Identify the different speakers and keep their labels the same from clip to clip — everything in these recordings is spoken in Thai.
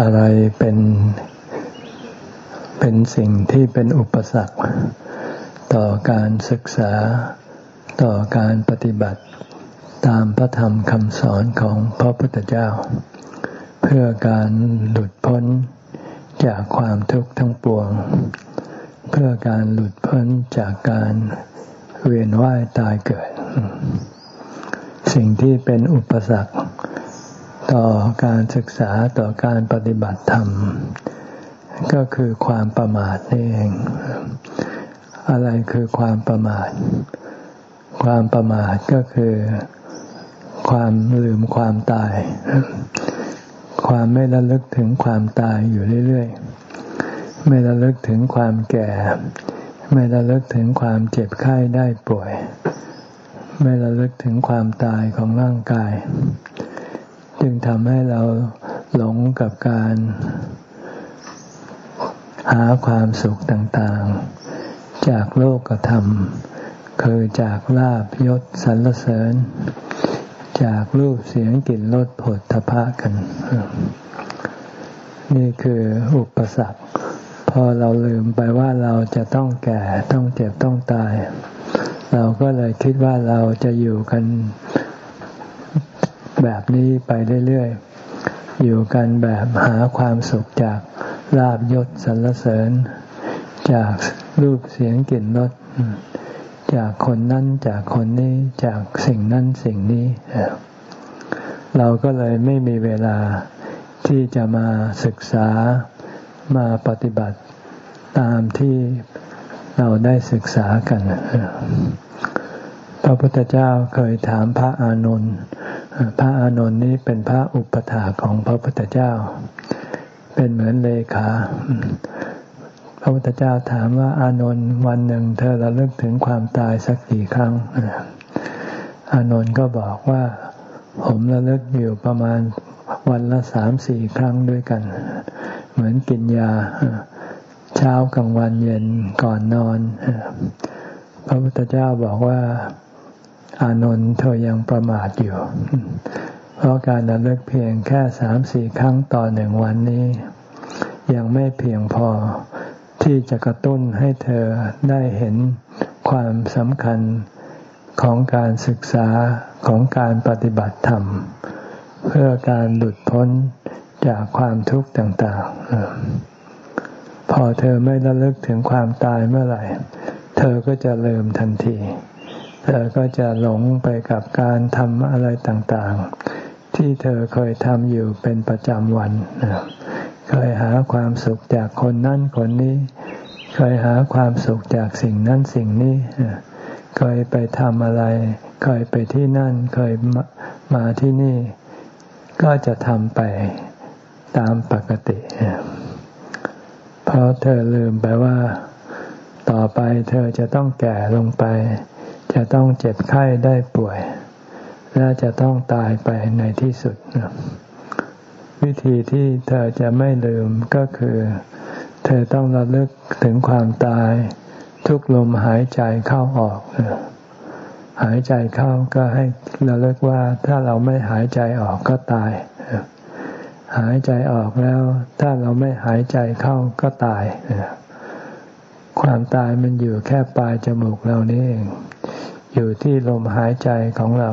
Speaker 1: อะไรเป็นเป็นสิ่งที่เป็นอุปสรรค ต่อการศึกษาต่อการปฏิบัติตามพระธรรมคำสอนของพระพุทธเจ้า เพื่อการหลุดพ้นจากความทุกข์ทั้งปวง เพื่อการหลุดพ้นจากการเวียนว่ายตายเกิด สิ่งที่เป็นอุปสรรค ต่อการศึกษาต่อการปฏิบัติธรรม ก็คือความประมาทนี่เอง อะไรคือความประมาท ความประมาทก็คือความลืมความตาย ความไม่ระลึกถึงความตายอยู่เรื่อยๆ ไม่ระลึกถึงความแก่ ไม่ระลึกถึงความเจ็บไข้ได้ป่วย ไม่ระลึกถึงความตายของร่างกาย จึงทำให้เราหลงกับการหาความสุขต่างๆ จากโลกธรรม คือจากลาบยศสรรเสริญ จากรูปเสียงกลิ่นรสผลทพะกัน นี่คืออุปสรรค พอเราลืมไปว่าเราจะต้องแก่ต้องเจ็บต้องตาย เราก็เลยคิดว่าเราจะอยู่กัน แบบนี้ไปเรื่อยๆ อยู่กันแบบหาความสุขจากลาบยศสรรเสริญ จากรูปเสียงกลิ่นรสจากคนนั้นจากคนนี้จากสิ่งนั้นสิ่งนี้ เราก็เลยไม่มีเวลาที่จะมาศึกษามาปฏิบัติตามที่เราได้ศึกษากัน พระพุทธเจ้าเคยถามพระอานนท์ พระอานนท์นี้เป็นพระอุปถาของพระพุทธเจ้า เป็นเหมือนเลขา พระพุทธเจ้าถามว่าอานนท์วันหนึ่งเธอระลึกถึงความตายสักกี่ครั้ง อานนท์ก็บอกว่าผมระลึกอยู่ประมาณวันละสามสี่ครั้งด้วยกัน เหมือนกินยา เช้ากลางวันเย็นก่อนนอน พระพุทธเจ้าบอกว่า อานนท์เธอยังประมาทอยู่ เพราะการระลึกเพียงแค่สามสี่ครั้งต่อหนึ่งวันนี้ ยังไม่เพียงพอที่จะกระตุ้นให้เธอได้เห็นความสำคัญของการศึกษาของการปฏิบัติธรรม เพื่อการหลุดพ้นจากความทุกข์ต่างๆ พอเธอไม่ระลึกถึงความตายเมื่อไหร่ เธอก็จะเลิมทันที เธอก็จะหลงไปกับการทำอะไรต่างๆ ที่เธอเคยทำอยู่เป็นประจำวัน เคยหาความสุขจากคนนั่นคนนี้ เคยหาความสุขจากสิ่งนั้นสิ่งนี้ เคยไปทำอะไร เคยไปที่นั่น เคยมาที่นี่ ก็จะทำไปตามปกติ เพราะเธอลืมไปว่า ต่อไปเธอจะต้องแก่ลงไป จะต้องเจ็บไข้ได้ป่วย และจะต้องตายไปในที่สุด วิธีที่เธอจะไม่ลืมก็คือ เธอต้องระลึกถึงความตาย ทุกลมหายใจเข้าออก หายใจเข้าก็ให้ระลึกว่าถ้าเราไม่หายใจออกก็ตาย หายใจออกแล้ว ถ้าเราไม่หายใจเข้าก็ตาย ความตายมันอยู่แค่ปลายจมูกเรานี่เอง อยู่ที่ลมหายใจของเรา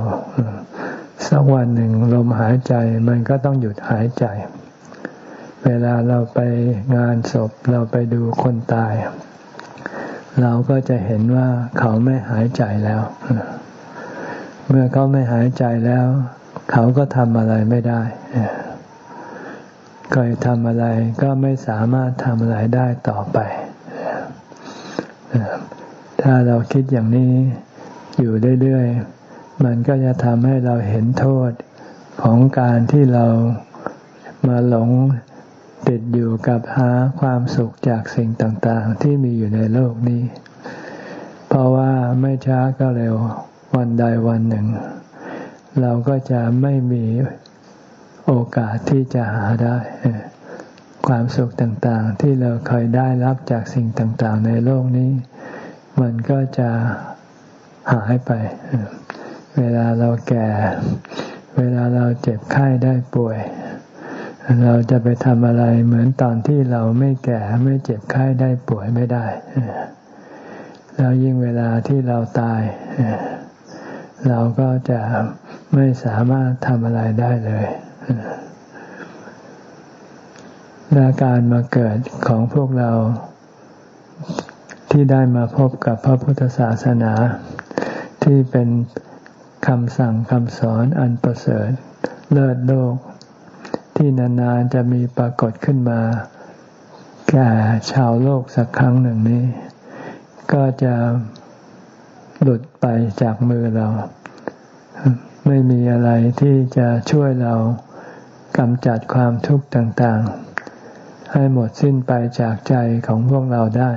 Speaker 1: สักวันหนึ่งลมหายใจมันก็ต้องหยุดหายใจ เวลาเราไปงานศพเราไปดูคนตาย เราก็จะเห็นว่าเขาไม่หายใจแล้ว เมื่อเขาไม่หายใจแล้ว เขาก็ทำอะไรไม่ได้เคยทำอะไรก็ไม่สามารถทำอะไรได้ต่อไป ถ้าเราคิดอย่างนี้อยู่เรื่อยๆ มันก็จะทำให้เราเห็นโทษของการที่เรามาหลงติดอยู่กับหาความสุขจากสิ่งต่างๆ ที่มีอยู่ในโลกนี้ เพราะว่าไม่ช้าก็เร็ววันใดวันหนึ่ง เราก็จะไม่มีโอกาสที่จะหาได้ ความสุขต่างๆ ที่เราเคยได้รับจากสิ่งต่างๆ ในโลกนี้ มันก็จะหายไป เวลาเราแก่ เวลาเราเจ็บไข้ได้ป่วย เราจะไปทำอะไรเหมือนตอนที่เราไม่แก่ไม่เจ็บไข้ได้ป่วยไม่ได้ แล้วยิ่งเวลาที่เราตาย เราก็จะไม่สามารถทำอะไรได้เลย และการมาเกิดของพวกเราที่ได้มาพบกับพระพุทธศาสนา ที่เป็นคำสั่งคำสอนอันประเสริฐเลิศโลก ที่นานๆจะมีปรากฏขึ้นมา แก่ชาวโลกสักครั้งหนึ่งนี้ ก็จะหลุดไปจากมือเรา ไม่มีอะไรที่จะช่วยเรากำจัดความทุกข์ต่างๆ ให้หมดสิ้นไปจากใจของพวกเราได้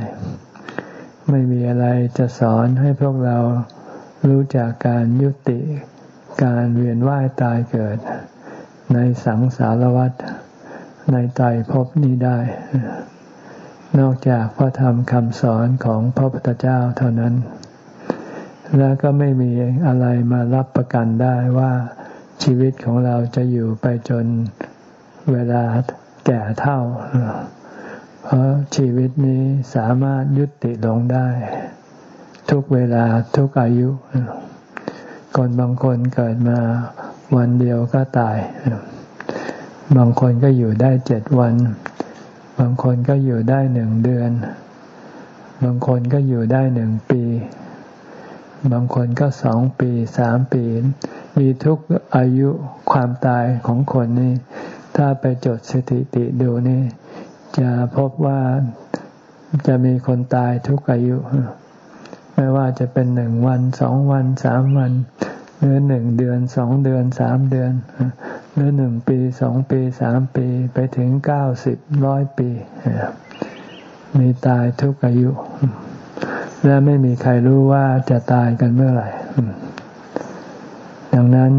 Speaker 1: ไม่มีอะไรจะสอนให้พวกเรารู้จากการยุติการเวียนว่ายตายเกิด ในสังสารวัฏในใจภพนี้ได้ นอกจากพระธรรมคำสอนของพระพุทธเจ้าเท่านั้น แล้วก็ไม่มีอะไรมารับประกันได้ว่าชีวิตของเราจะอยู่ไปจนเวลา แก่เท่า เพราะชีวิตนี้สามารถยุติลงได้ ทุกเวลาทุกอายุ คนบางคนเกิดมาวันเดียวก็ตาย บางคนก็อยู่ได้เจ็ดวัน บางคนก็อยู่ได้หนึ่งเดือน บางคนก็อยู่ได้หนึ่งปี บางคนก็สองปีสามปี มีทุกอายุความตายของคนนี่ ถ้าไปจดสถิติดูนี่ จะพบว่าจะมีคนตายทุกอายุ ไม่ว่าจะเป็นหนึ่งวันสองวันสามวัน หรือหนึ่งเดือนสองเดือนสามเดือน หรือหนึ่งปีสองปีสามปีไปถึงเก้าสิบร้อยปี มีตายทุกอายุ และไม่มีใครรู้ว่าจะตายกันเมื่อไหร่ดังนั้น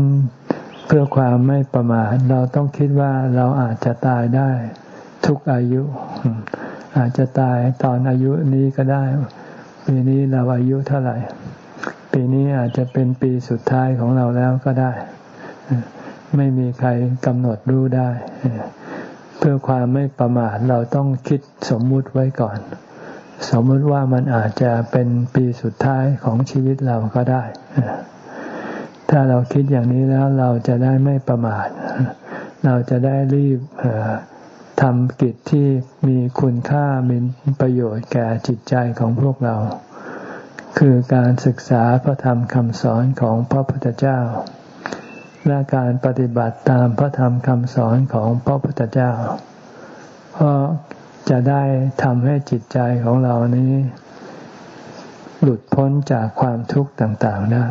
Speaker 1: เพื่อความไม่ประมาทเราต้องคิดว่าเราอาจจะตายได้ ทุกอายุ อาจจะตายตอนอายุนี้ก็ได้ ปีนี้เราอายุเท่าไหร่ ปีนี้อาจจะเป็นปีสุดท้ายของเราแล้วก็ได้ ไม่มีใครกำหนดรู้ได้ เพื่อความไม่ประมาทเราต้องคิดสมมุติไว้ก่อน สมมติว่ามันอาจจะเป็นปีสุดท้ายของชีวิตเราก็ได้ ถ้าเราคิดอย่างนี้แล้วเราจะได้ไม่ประมาท เราจะได้รีบทำกิจที่มีคุณค่ามีประโยชน์แก่จิตใจของพวกเรา คือการศึกษาพระธรรมคำสอนของพระพุทธเจ้า และการปฏิบัติตามพระธรรมคำสอนของพระพุทธเจ้า เพราะจะได้ทำให้จิตใจของเรานี้ หลุดพ้นจากความทุกข์ต่าง ๆได้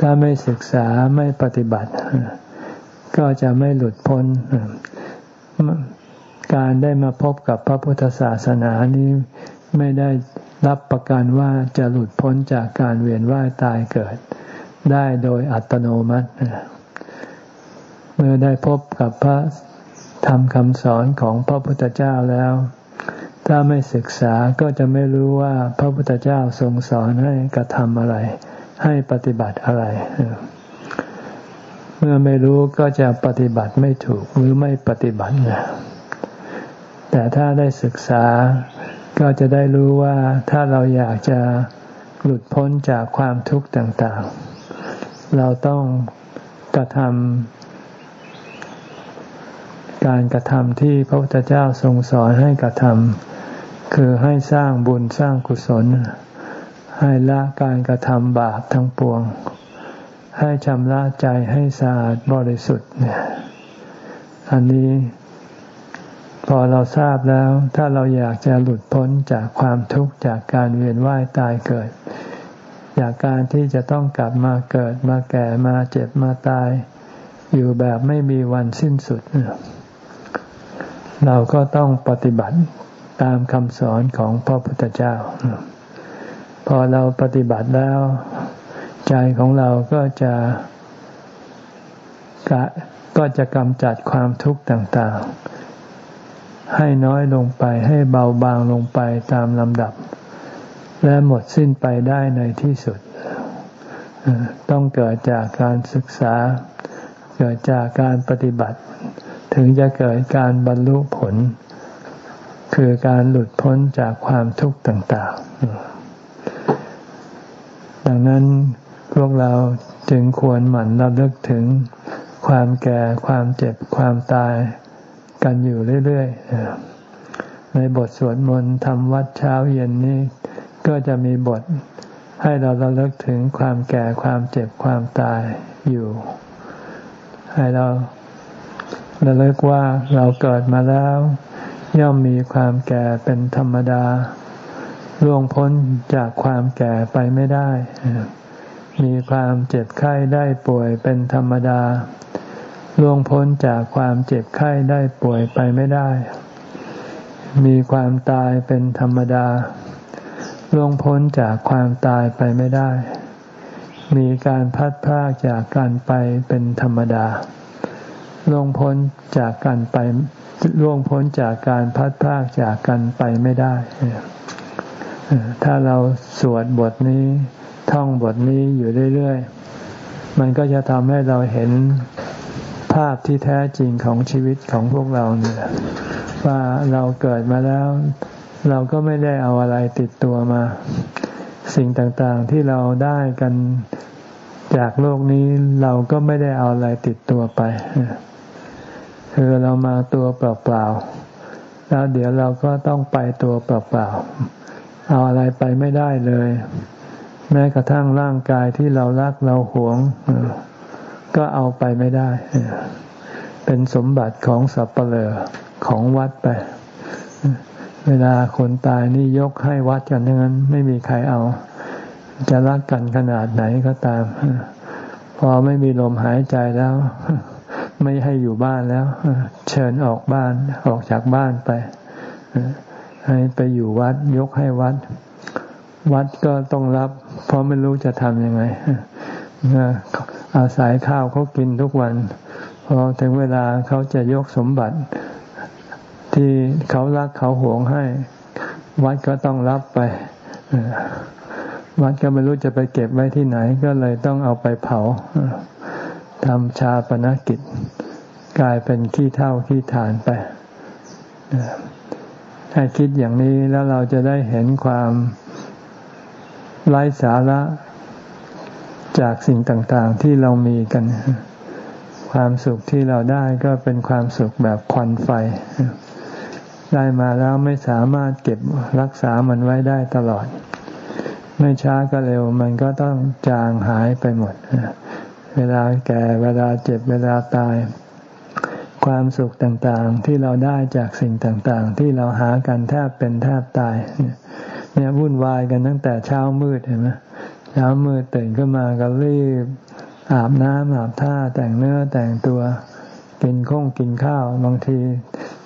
Speaker 1: ถ้าไม่ศึกษาไม่ปฏิบัติ ก็จะไม่หลุดพ้น การได้มาพบกับพระพุทธศาสนานี้ไม่ได้รับประกันว่าจะหลุดพ้นจากการเวียนว่ายตายเกิด ได้โดยอัตโนมัติ เมื่อได้พบกับพระธรรมคำสอนของพระพุทธเจ้าแล้ว ถ้าไม่ศึกษาก็จะไม่รู้ว่าพระพุทธเจ้าทรงสอนให้กระทำอะไร ให้ปฏิบัติอะไร เมื่อไม่รู้ก็จะปฏิบัติไม่ถูกหรือไม่ปฏิบัตินะแต่ถ้าได้ศึกษาก็จะได้รู้ว่าถ้าเราอยากจะหลุดพ้นจากความทุกข์ต่างๆ เราต้องกระทำการกระทำที่พระพุทธเจ้าทรงสอนให้กระทำคือให้สร้างบุญสร้างกุศล ให้ละการกระทำบาปทั้งปวง ให้ชำระใจให้สะอาดบริสุทธิ์เนี่ยอันนี้พอเราทราบแล้ว ถ้าเราอยากจะหลุดพ้นจากความทุกข์จากการเวียนว่ายตายเกิด จากการที่จะต้องกลับมาเกิดมาแก่มาเจ็บมาตาย อยู่แบบไม่มีวันสิ้นสุด เราก็ต้องปฏิบัติตามคำสอนของพระพุทธเจ้า พอเราปฏิบัติแล้ว ใจของเราก็จะกะก็จะกำจัดความทุกข์ต่างๆ ให้น้อยลงไปให้เบาบางลงไปตามลำดับ และหมดสิ้นไปได้ในที่สุด ต้องเกิดจากการศึกษา เกิดจากการปฏิบัติ ถึงจะเกิดการบรรลุผล คือการหลุดพ้นจากความทุกข์ต่าง ๆ ดังนั้นพวกเราจึงควรหมั่นระลึกถึงความแก่ความเจ็บความตายกันอยู่เรื่อยๆ ในบทสวดมนต์ทำวัดเช้าเย็นนี้ ก็จะมีบทให้เราระลึกถึงความแก่ความเจ็บความตายอยู่ ให้เราระลึกว่าเราเกิดมาแล้ว ย่อมมีความแก่เป็นธรรมดา ล่วงพ้นจากความแก่ไปไม่ได้ มีความเจ็บไข้ได้ป่วยเป็นธรรมดา ล่วงพ้นจากความเจ็บไข้ได้ป่วยไปไม่ได้ มีความตายเป็นธรรมดา ล่วงพ้นจากความตายไปไม่ได้ มีการพัดพากจากการไปเป็นธรรมดา ล่วงพ้นจากการไปล่วงพ้นจากการพัดพากจากกันไปไม่ได้ ถ้าเราสวดบทนี้ท่องบทนี้อยู่เรื่อยๆ มันก็จะทำให้เราเห็นภาพที่แท้จริงของชีวิตของพวกเราเนี่ยว่าเราเกิดมาแล้ว เราก็ไม่ได้เอาอะไรติดตัวมา สิ่งต่างๆที่เราได้กันจากโลกนี้เราก็ไม่ได้เอาอะไรติดตัวไปคือเรามาตัวเปล่าๆแล้วเดี๋ยวเราก็ต้องไปตัวเปล่าๆ เอาอะไรไปไม่ได้เลย แม้กระทั่งร่างกายที่เรารักเราหวง ก็เอาไปไม่ได้ เป็นสมบัติของสัพเปลอของวัดไป เวลาคนตายนี่ยกให้วัดกันทั้งนั้น ไม่มีใครเอา จะรักกันขนาดไหนก็ตาม พอไม่มีลมหายใจแล้ว ไม่ให้อยู่บ้านแล้ว เชิญออกบ้านออกจากบ้านไป ให้ไปอยู่วัดยกให้วัด วัดก็ต้องรับ เพราะไม่รู้จะทำยังไงอาศัยข้าวเขากินทุกวัน พอถึงเวลาเขาจะยกสมบัติ ที่เขารักเขาหวงให้ วัดก็ต้องรับไปวัดก็ไม่รู้จะไปเก็บไว้ที่ไหน ก็เลยต้องเอาไปเผาทำชาปนกิจ กลายเป็นขี้เท่าขี้ฐานไป ให้คิดอย่างนี้แล้วเราจะได้เห็นความไร้สาระจากสิ่งต่างๆที่เรามีกัน ความสุขที่เราได้ก็เป็นความสุขแบบควันไฟ ได้มาแล้วไม่สามารถเก็บรักษามันไว้ได้ตลอด ไม่ช้าก็เร็วมันก็ต้องจางหายไปหมด เวลาแก่เวลาเจ็บเวลาตาย ความสุขต่างๆ ที่เราได้จากสิ่งต่างๆ ที่เราหากันแทบเป็นแทบตาย เนี่ยวุ่นวายกันตั้งแต่เช้ามืดเห็นไหมเช้ามืดตื่นขึ้นมาก็รีบอาบน้ำอาบท่าแต่งเนื้อแต่งตัวกินข้งกินข้าวบางที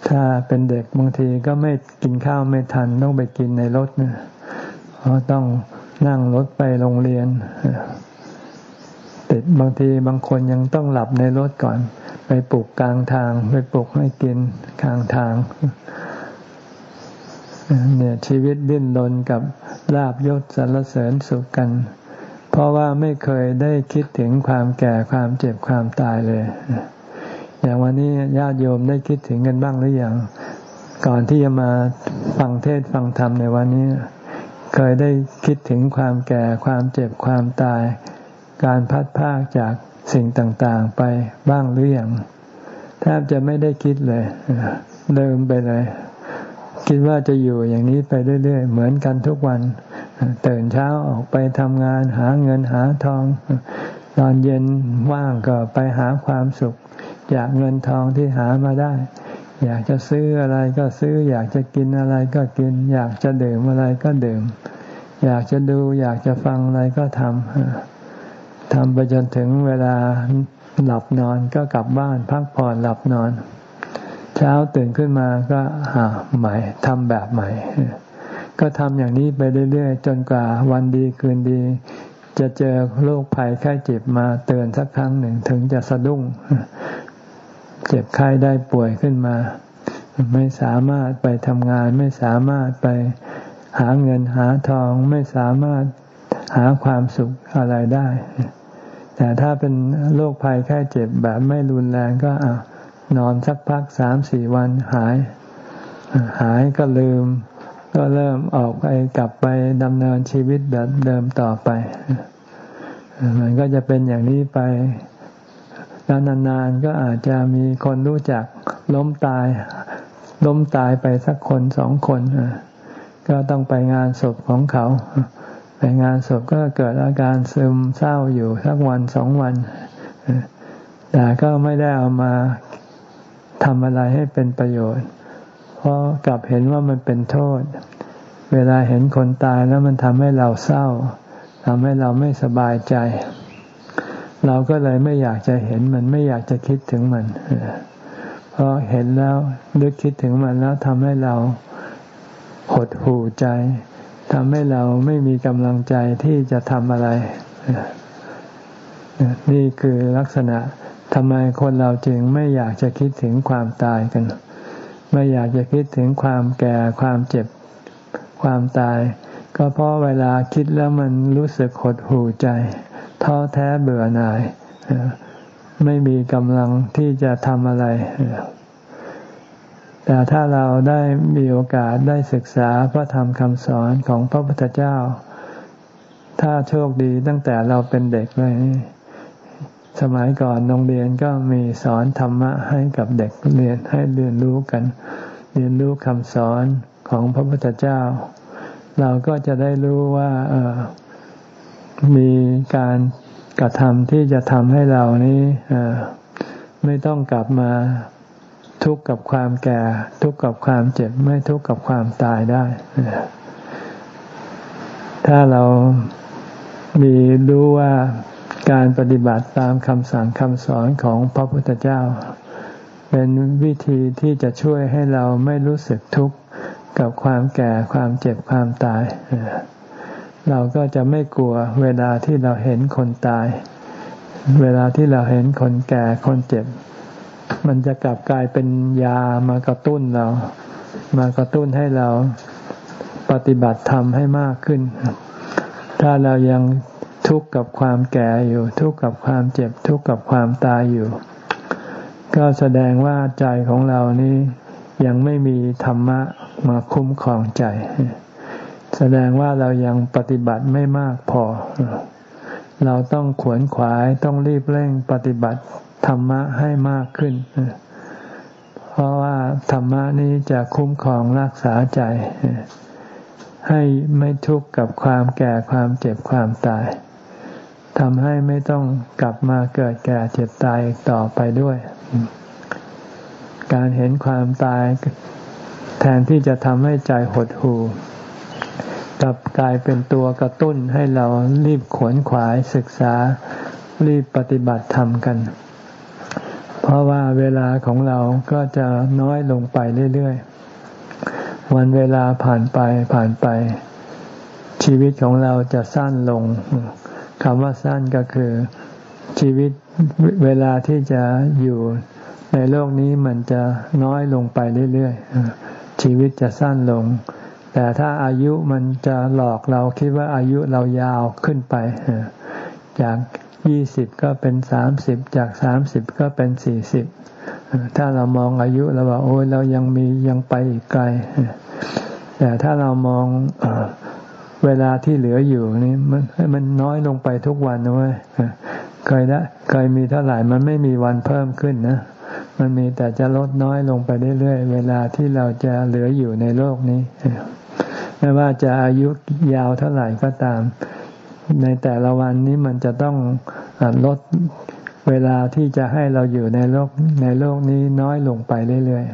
Speaker 1: ถ้าเป็นเด็กบางทีก็ไม่กินข้าวไม่ทันต้องไปกินในรถเนี่ยเพราะต้องนั่งรถไปโรงเรียนติดบางทีบางคนยังต้องหลับในรถก่อน ไปปลุกกลางทาง ไปปลุกให้กินกลางทาง เนี่ยชีวิตดิ้นรนกับลาบยศสรรเสริญสุขกัน เพราะว่าไม่เคยได้คิดถึงความแก่ความเจ็บความตายเลย อย่างวันนี้ญาติโยมได้คิดถึงกันบ้างหรืออยังก่อนที่จะมาฟังเทศฟังธรรมในวันนี้ เคยได้คิดถึงความแก่ความเจ็บความตาย การพัดพากจาก สิ่งต่างๆไปบ้างหรืออยังแทบจะไม่ได้คิดเลยเดิมไปเลย คิดว่าจะอยู่อย่างนี้ไปเรื่อยๆ เหมือนกันทุกวันตื่นเช้าออกไปทำงานหาเงินหาทอง ตอนเย็นว่างก็ไปหาความสุขจากเงินทองที่หามาได้ อยากจะซื้ออะไรก็ซื้อ อยากจะกินอะไรก็กิน อยากจะดื่มอะไรก็ดื่ม อยากจะดู อยากจะฟังอะไรก็ทำ ทำไปจนถึงเวลาหลับนอนก็กลับบ้านพักผ่อนหลับนอน เช้าตื่นขึ้นมาก็หาใหม่ทำแบบใหม่ ก็ทำอย่างนี้ไปเรื่อยๆ จนกว่าวันดีคืนดี จะเจอโรคภัยไข้เจ็บมาเตือนสักครั้งหนึ่งถึงจะสะดุ้ง เจ็บไข้ได้ป่วยขึ้นมา ไม่สามารถไปทำงาน ไม่สามารถไปหาเงินหาทอง ไม่สามารถหาความสุขอะไรได้ แต่ถ้าเป็นโรคภัยไข้เจ็บแบบไม่รุนแรงก็อนอนสักพักสามสี่วันหาย หายก็ลืม ก็เริ่มออกไปกลับไปดำเนินชีวิตแบบเดิมต่อไป มันก็จะเป็นอย่างนี้ไปแล้วนานๆก็อาจจะมีคนรู้จักล้มตาย ล้มตายไปสักคนสองคน ก็ต้องไปงานศพของเขา ไปงานศพก็เกิดอาการซึมเศร้าอยู่สักวันสองวันแต่ก็ไม่ได้เอามาทำอะไรให้เป็นประโยชน์ เพราะกลับเห็นว่ามันเป็นโทษ เวลาเห็นคนตายแล้วมันทำให้เราเศร้าทำให้เราไม่สบายใจ เราก็เลยไม่อยากจะเห็นมันไม่อยากจะคิดถึงมันเพราะเห็นแล้วนึกคิดถึงมันแล้วทำให้เราหดหู่ใจ ทำให้เราไม่มีกำลังใจที่จะทำอะไร นี่คือลักษณะทำไมคนเราจึงไม่อยากจะคิดถึงความตายกัน ไม่อยากจะคิดถึงความแก่ความเจ็บความตาย ก็เพราะเวลาคิดแล้วมันรู้สึกหดหู่ใจ ท้อแท้เบื่อหน่าย ไม่มีกำลังที่จะทำอะไร แต่ถ้าเราได้มีโอกาสได้ศึกษาพระธรรมคำสอนของพระพุทธเจ้า ถ้าโชคดีตั้งแต่เราเป็นเด็กเลยสมัยก่อนโรงเรียนก็มีสอนธรรมะให้กับเด็กเรียนให้เรียนรู้กัน เรียนรู้คำสอนของพระพุทธเจ้า เราก็จะได้รู้ว่าเออมีการกระทำที่จะทำให้เรานี้ไม่ต้องกลับมา ทุกข์กับความแก่ ทุกข์กับความเจ็บ ไม่ทุกข์กับความตายได้ ถ้าเรามีรู้ว่าการปฏิบัติตามคำสั่งคำสอนของพระพุทธเจ้า เป็นวิธีที่จะช่วยให้เราไม่รู้สึกทุกข์กับความแก่ความเจ็บความตาย เราก็จะไม่กลัวเวลาที่เราเห็นคนตาย เวลาที่เราเห็นคนแก่คนเจ็บ มันจะกลับกลายเป็นยามากระตุ้นเรา มากระตุ้นให้เราปฏิบัติธรรมให้มากขึ้น ถ้าเรายังทุกข์กับความแก่อยู่ ทุกข์กับความเจ็บทุกข์กับความตายอยู่ ก็แสดงว่าใจของเรานี้ยังไม่มีธรรมะมาคุ้มครองใจ แสดงว่าเรายังปฏิบัติไม่มากพอ เราต้องขวนขวายต้องรีบเร่งปฏิบัติ ธรรมะให้มากขึ้น เพราะว่าธรรมะนี้จะคุ้มครองรักษาใจ ให้ไม่ทุกข์กับความแก่ความเจ็บความตายทำให้ไม่ต้องกลับมาเกิดแก่เจ็บตายต่อไปด้วย การเห็นความตายแทนที่จะทำให้ใจหดหู่กลับกลายเป็นตัวกระตุ้นให้เรารีบขวนขวายศึกษารีบปฏิบัติธรรมกัน เพราะว่าเวลาของเราก็จะน้อยลงไปเรื่อยๆ วันเวลาผ่านไปผ่านไป ชีวิตของเราจะสั้นลงคำว่าสั้นก็คือชีวิตเวลาที่จะอยู่ในโลกนี้มันจะน้อยลงไปเรื่อยๆ ชีวิตจะสั้นลง แต่ถ้าอายุมันจะหลอกเราคิดว่าอายุเรายาวขึ้นไป จาก ยี่สิบก็เป็นสามสิบจากสามสิบก็เป็นสี่สิบถ้าเรามองอายุเราว่าโอ้ยเรายังมียังไปอีกไกล แต่ถ้าเรามองเวลาที่เหลืออยู่นี่มันมันน้อยลงไปทุกวันนะเว้ยเคยละเคยมีเท่าไหร่มันไม่มีวันเพิ่มขึ้นนะมันมีแต่จะลดน้อยลงไปเรื่อยๆเวลาที่เราจะเหลืออยู่ในโลกนี้ไม่ว่าจะอายุยาวเท่าไหร่ก็ตาม ในแต่ละวันนี้มันจะต้องลดเวลาที่จะให้เราอยู่ในโลกในโลกนี้น้อยลงไปเรื่อย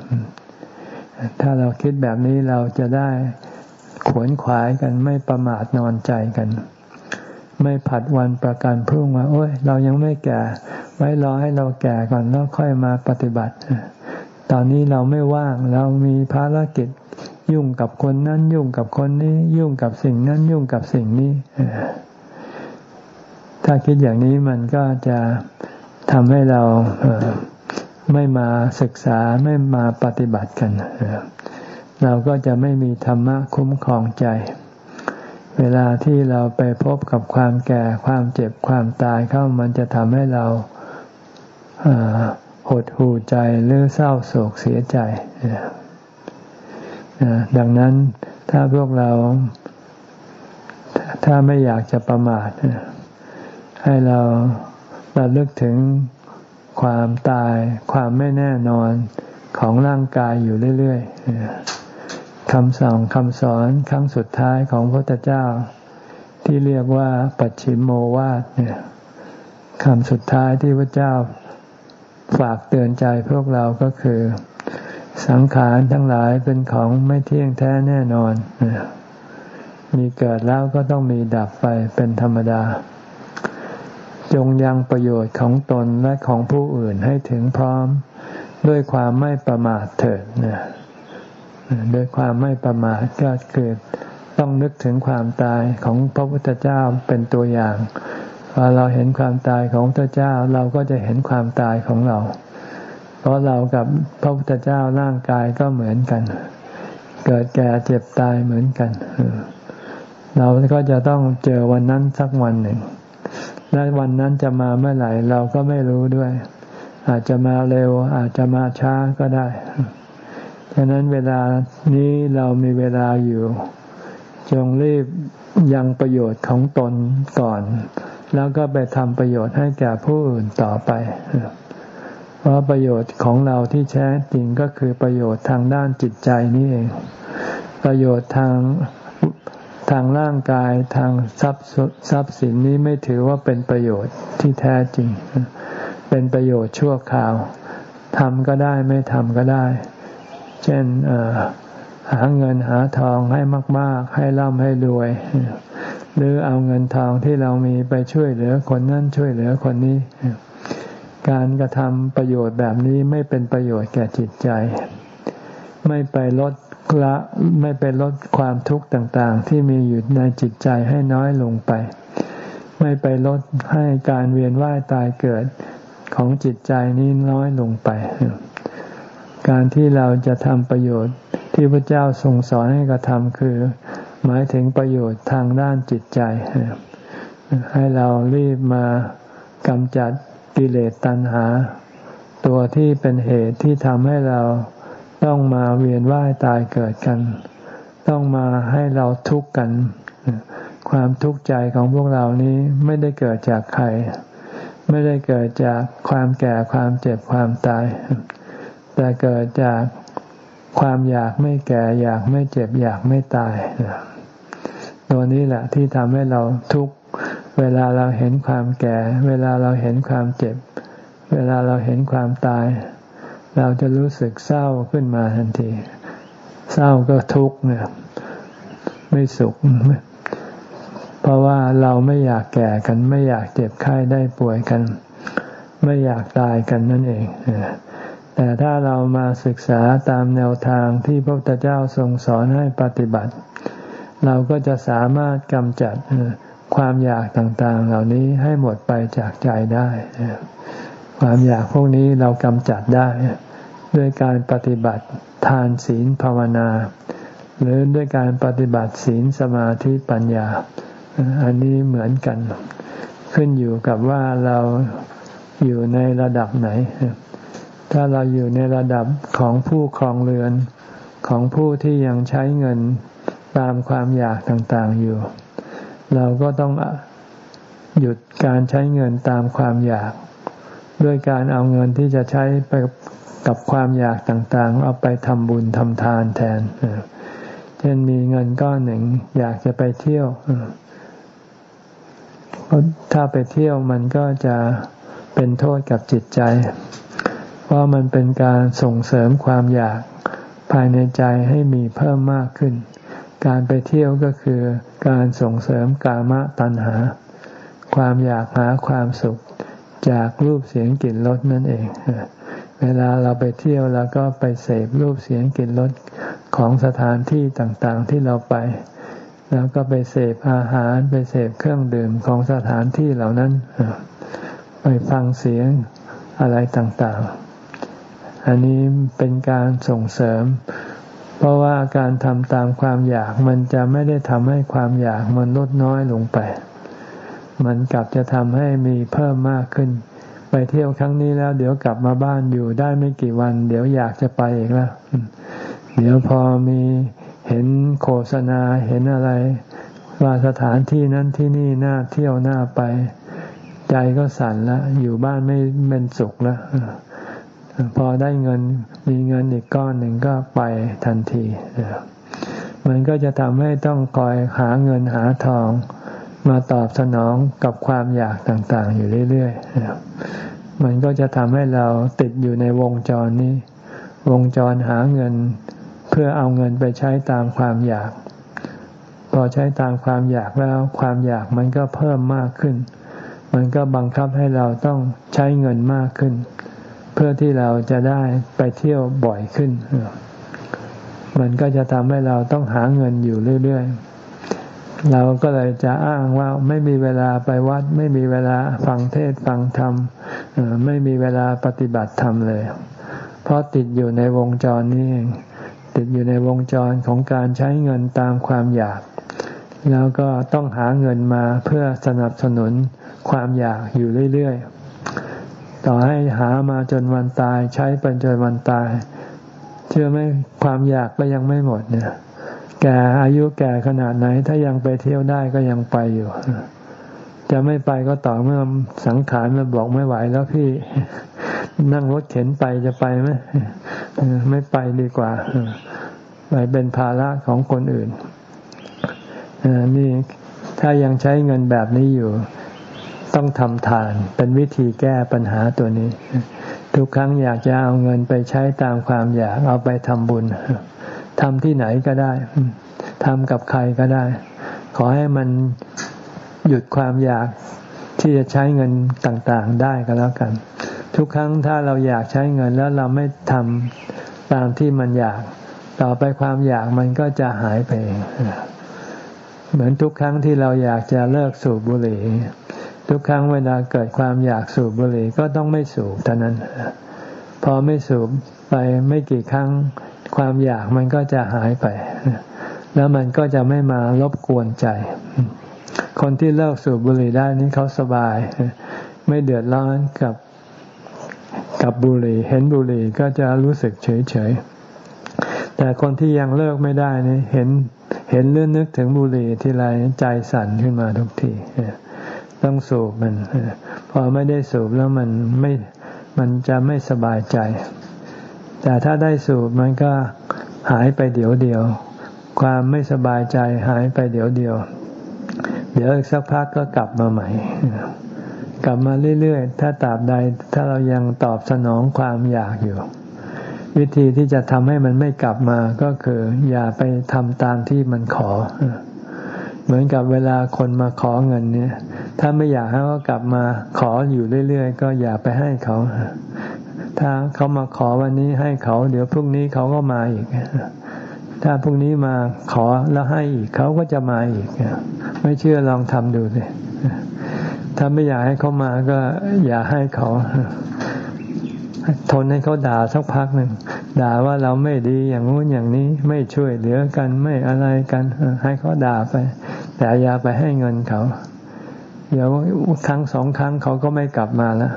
Speaker 1: ๆ ถ้าเราคิดแบบนี้เราจะได้ขวนขวายกันไม่ประมาทนอนใจกัน ไม่ผัดวันประกันพรุ่งว่าโอ้ยเรายังไม่แก่ ไว้รอให้เราแก่ก่อนแล้วค่อยมาปฏิบัติ ตอนนี้เราไม่ว่างเรามีภารกิจยุ่งกับคนนั้นยุ่งกับคนนี้ ยุ่งกับสิ่งนั้นยุ่งกับสิ่งนี้ ถ้าคิดอย่างนี้มันก็จะทำให้เราไม่มาศึกษาไม่มาปฏิบัติกัน เราก็จะไม่มีธรรมะคุ้มครองใจ เวลาที่เราไปพบกับความแก่ความเจ็บความตายเข้ามันจะทำให้เราหดหูใจหรือเศร้าโศกเสียใจดังนั้นถ้าพวกเรา ถ้าไม่อยากจะประมาท ให้เราระลึกถึงความตายความไม่แน่นอนของร่างกายอยู่เรื่อยๆคำสั่งคำสอนครั้งสุดท้ายของพระพุทธเจ้า ที่เรียกว่าปัจฉิมโมวาทเนี่ยคำสุดท้ายที่พระเจ้าฝากเตือนใจพวกเราก็คือ สังขารทั้งหลายเป็นของไม่เที่ยงแท้แน่นอน มีเกิดแล้วก็ต้องมีดับไปเป็นธรรมดา จงยังประโยชน์ของตนและของผู้อื่นให้ถึงพร้อม ด้วยความไม่ประมาทเถิดนะด้วยความไม่ประมาทก็คือต้องนึกถึงความตายของพระพุทธเจ้าเป็นตัวอย่างพอเราเห็นความตายของพระเจ้าเราก็จะเห็นความตายของเรา เพราะเรากับพระพุทธเจ้าร่างกายก็เหมือนกัน เกิดแก่เจ็บตายเหมือนกัน เราก็จะต้องเจอวันนั้นสักวันหนึ่ง และวันนั้นจะมาเมื่อไหร่เราก็ไม่รู้ด้วย อาจจะมาเร็ว อาจจะมาช้าก็ได้ฉะนั้นเวลานี้เรามีเวลาอยู่ จงรีบยังประโยชน์ของตนก่อน แล้วก็ไปทำประโยชน์ให้แก่ผู้อื่นต่อไป เพราะประโยชน์ของเราที่แท้จริงก็คือประโยชน์ทางด้านจิตใจนี่เองประโยชน์ทาง ทางร่างกายทางทรัพย์ทรัพย์สินนี้ไม่ถือว่าเป็นประโยชน์ที่แท้จริง เป็นประโยชน์ชั่วคราวทำก็ได้ไม่ทำก็ได้ เช่นหาเงินหาทองให้มาก ๆ ให้ร่ำให้รวย หรือเอาเงินทองที่เรามีไปช่วยเหลือคนนั้นช่วยเหลือคนนี้ การกระทำประโยชน์แบบนี้ไม่เป็นประโยชน์แก่จิตใจ ไม่ไปลด ละไม่ไปลดความทุกข์ต่างๆ ที่มีอยู่ในจิตใจให้น้อยลงไป ไม่ไปลดให้การเวียนว่ายตายเกิดของจิตใจนี้น้อยลงไป การที่เราจะทำประโยชน์ที่พระเจ้าทรงสอนให้กระทำคือ หมายถึงประโยชน์ทางด้านจิตใจ ให้เรารีบมากำจัดกิเลสตัณหา ตัวที่เป็นเหตุที่ทำให้เรา ต้องมาเวียนว่ายตายเกิดกัน ต้องมาให้เราทุกข์กัน ความทุกข์ใจของพวกเรานี้ไม่ได้เกิดจากใคร ไม่ได้เกิดจากความแก่ความเจ็บความตาย แต่เกิดจากความอยากไม่แก่ อยากไม่เจ็บ อยากไม่ตายตัวนี้แหละที่ทำให้เราทุกข์เวลาเราเห็นความแก่ เวลาเราเห็นความเจ็บ เวลาเราเห็นความตาย เราจะรู้สึกเศร้าขึ้นมาทันที เศร้าก็ทุกข์เนี่ย ไม่สุข เพราะว่าเราไม่อยากแก่กัน ไม่อยากเจ็บไข้ได้ป่วยกัน ไม่อยากตายกันนั่นเองแต่ถ้าเรามาศึกษาตามแนวทางที่พระพุทธเจ้าทรงสอนให้ปฏิบัติ เราก็จะสามารถกำจัดความอยากต่างๆ เหล่านี้ให้หมดไปจากใจได้ ความอยากพวกนี้เรากำจัดได้ ด้วยการปฏิบัติทานศีลภาวนา หรือด้วยการปฏิบัติศีลสมาธิปัญญา อันนี้เหมือนกัน ขึ้นอยู่กับว่าเราอยู่ในระดับไหน ถ้าเราอยู่ในระดับของผู้ครองเรือนของผู้ที่ยังใช้เงินตามความอยากต่างๆอยู่ เราก็ต้องหยุดการใช้เงินตามความอยาก ด้วยการเอาเงินที่จะใช้ไป กับความอยากต่างๆ เอาไปทำบุญทำทานแทน เช่นมีเงินก้อนหนึ่ง อยากจะไปเที่ยวถ้าไปเที่ยวมันก็จะเป็นโทษกับจิตใจ เพราะมันเป็นการส่งเสริมความอยากภายในใจให้มีเพิ่มมากขึ้น การไปเที่ยวก็คือการส่งเสริมกามตัณหา ความอยากหาความสุขจากรูปเสียงกลิ่นรสนั่นเอง เวลาเราไปเที่ยวเราก็ไปเสพรูปเสียงกลิ่นรสของสถานที่ต่างๆที่เราไป แล้วก็ไปเสพอาหารไปเสพเครื่องดื่มของสถานที่เหล่านั้น ไปฟังเสียงอะไรต่างๆ อันนี้เป็นการส่งเสริม เพราะว่าการทำตามความอยากมันจะไม่ได้ทำให้ความอยากมันลดน้อยลงไป มันกลับจะทำให้มีเพิ่มมากขึ้น เที่ยวครั้งนี้แล้ว เดี๋ยวกลับมาบ้านอยู่ได้ไม่กี่วัน เดี๋ยวอยากจะไปอีกแล้ว เดี๋ยวพอมีเห็นโฆษณาเห็นอะไร ว่าสถานที่นั้นที่นี่น่าเที่ยวน่าไป ใจก็สั่นล้วอยู่บ้านไม่เป็นสุขล้วพอได้เงินมีเงินอีกก้อนหนึ่งก็ไปทันที มันก็จะทำให้ต้องคอยหาเงินหาทอง มาตอบสนองกับความอยากต่างๆ อยู่เรื่อยๆ มันก็จะทำให้เราติดอยู่ในวงจรนี้ วงจรหาเงิน เพื่อเอาเงินไปใช้ตามความอยาก พอใช้ตามความอยากแล้ว ความอยากมันก็เพิ่มมากขึ้น มันก็บังคับให้เราต้องใช้เงินมากขึ้น เพื่อที่เราจะได้ไปเที่ยวบ่อยขึ้น มันก็จะทำให้เราต้องหาเงินอยู่เรื่อย ๆ เราก็เลยจะอ้างว่าไม่มีเวลาไปวัด ไม่มีเวลาฟังเทศฟังธรรมไม่มีเวลาปฏิบัติธรรมเลย เพราะติดอยู่ในวงจรนี้เองติดอยู่ในวงจรของการใช้เงินตามความอยาก แล้วก็ต้องหาเงินมาเพื่อสนับสนุนความอยากอยู่เรื่อยๆ ต่อให้หามาจนวันตายใช้ไปจนวันตาย เชื่อไหมความอยากก็ยังไม่หมดเนี่ย ก่อายุแก่ขนาดไหน ถ้ายังไปเที่ยวได้ก็ยังไปอยู่ จะไม่ไปก็ต่อเมื่อสังขารมันบอกไม่ไหวแล้วพี่นั่งรถเข็นไปจะไปไหมไม่ไปดีกว่าไปเป็นภาระของคนอื่นนี่ถ้ายังใช้เงินแบบนี้อยู่ ต้องทำทาน เป็นวิธีแก้ปัญหาตัวนี้ ทุกครั้งอยากจะเอาเงินไปใช้ตามความอยากเอาไปทำบุญ ทำที่ไหนก็ได้ทำกับใครก็ได้ ขอให้มันหยุดความอยากที่จะใช้เงินต่างๆได้ก็แล้วกัน ทุกครั้งถ้าเราอยากใช้เงินแล้วเราไม่ทำตามที่มันอยาก ต่อไปความอยากมันก็จะหายไปเองเหมือนทุกครั้งที่เราอยากจะเลิกสูบบุหรี่ ทุกครั้งเวลาเกิดความอยากสูบบุหรี่ก็ต้องไม่สูบเท่านั้น พอไม่สูบไปไม่กี่ครั้ง ความอยากมันก็จะหายไป แล้วมันก็จะไม่มารบกวนใจ คนที่เลิกสูบบุหรี่ได้นี่เขาสบาย ไม่เดือดร้อนกับกับบุหรี่ เห็นบุหรี่ก็จะรู้สึกเฉยเฉยแต่คนที่ยังเลิกไม่ได้นี่เห็นเห็นเรื่องนึกถึงบุหรี่ทีไรใจสั่นขึ้นมาทุกทีต้องสูบมัน พอไม่ได้สูบแล้วมันไม่มันจะไม่สบายใจ แต่ถ้าได้สูบมันก็หายไปเดี๋ยวเดียว ความไม่สบายใจหายไปเดี๋ยวเดียว เดี๋ยวอีกสักพักก็กลับมาใหม่ กลับมาเรื่อยๆ ถ้าตราบใดถ้าเรายังตอบสนองความอยากอยู่ วิธีที่จะทำให้มันไม่กลับมาก็คือ อย่าไปทำตามที่มันขอ เหมือนกับเวลาคนมาขอเงินเนี่ย ถ้าไม่อยากให้เขากลับมาขออยู่เรื่อยๆ ก็อย่าไปให้เขา ถ้าเขามาขอวันนี้ให้เขา เดี๋ยวพรุ่งนี้เขาก็มาอีก ถ้าพรุ่งนี้มาขอแล้วให้อีกเขาก็จะมาอีก ไม่เชื่อลองทำดูสิถ้าไม่อยากให้เขามาก็อย่าให้เขาทนให้เขาด่าสักพักหนึ่งด่าว่าเราไม่ดีอย่างงู้นอย่างนี้ไม่ช่วยเหลือกันไม่อะไรกัน ให้เขาด่าไป แต่อย่าไปให้เงินเขา เดี๋ยวครั้งสองครั้งเขาก็ไม่กลับมาแล้ว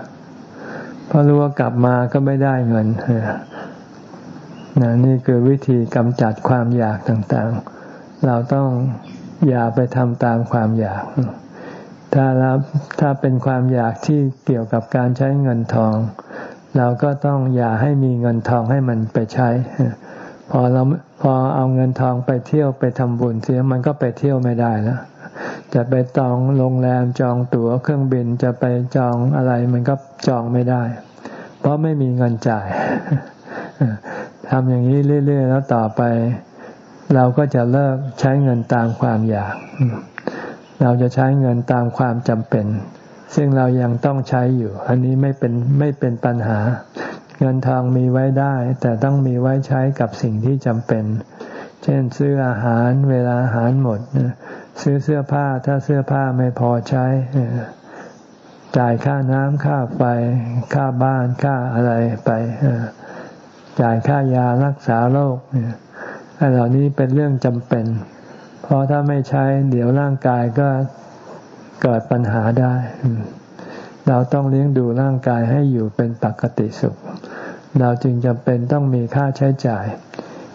Speaker 1: เพราะรู้ว่ากลับมาก็ไม่ได้เงินนะนี่คือวิธีกำจัดความอยากต่างๆ เราต้องอย่าไปทำตามความอยาก ถ้าเราถ้าเป็นความอยากที่เกี่ยวกับการใช้เงินทอง เราก็ต้องอย่าให้มีเงินทองให้มันไปใช้ พอเราพอเอาเงินทองไปเที่ยวไปทำบุญเสียมันก็ไปเที่ยวไม่ได้แล้ว จะไปจองโรงแรมจองตั๋วเครื่องบินจะไปจองอะไร มันก็จองไม่ได้ เพราะไม่มีเงินจ่ายทำอย่างนี้เรื่อย ๆ แล้วต่อไป เราก็จะเลิกใช้เงินตามความอยาก เราจะใช้เงินตามความจำเป็น ซึ่งเรายังต้องใช้อยู่ อันนี้ไม่เป็นไม่เป็นปัญหา เงินทองมีไว้ได้ แต่ต้องมีไว้ใช้กับสิ่งที่จำเป็น เช่นซื้ออาหารเวลาอาหารหมด ซื้อเสื้อผ้า ถ้าเสื้อผ้าไม่พอใช้จ่ายค่าน้ำค่าไฟ ค่าบ้านค่าอะไรไปจ่ายค่ายารักษาโรคอันเหล่านี้เป็นเรื่องจำเป็น เพราะถ้าไม่ใช้ เดี๋ยวร่างกายก็เกิดปัญหาได้ เราต้องเลี้ยงดูร่างกายให้อยู่เป็นปกติสุข เราจึงจำเป็นต้องมีค่าใช้จ่าย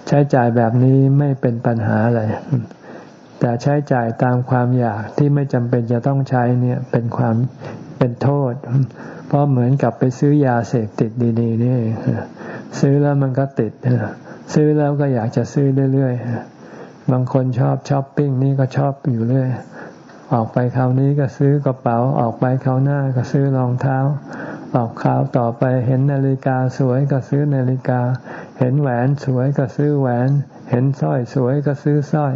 Speaker 1: ใช้จ่ายแบบนี้ไม่เป็นปัญหาอะไร แต่ใช้จ่ายตามความอยากที่ไม่จำเป็นจะต้องใช้เนี่ยเป็นความเป็นโทษ เพราะเหมือนกับไปซื้อยาเสพติดดีๆนี่ซื้อแล้วมันก็ติดซื้อแล้วก็อยากจะซื้อเรื่อยๆ บางคนชอบช้อปปิ้งนี่ก็ชอบอยู่เรื่อยออกไปคราวนี้ก็ซื้อกระเป๋าออกไปคราวหน้าก็ซื้อรองเท้า ออกคราวต่อไปเห็นนาฬิกาสวยก็ซื้อนาฬิกา เห็นแหวนสวยก็ซื้อแหวน เห็นสร้อยสวยก็ซื้อสร้อย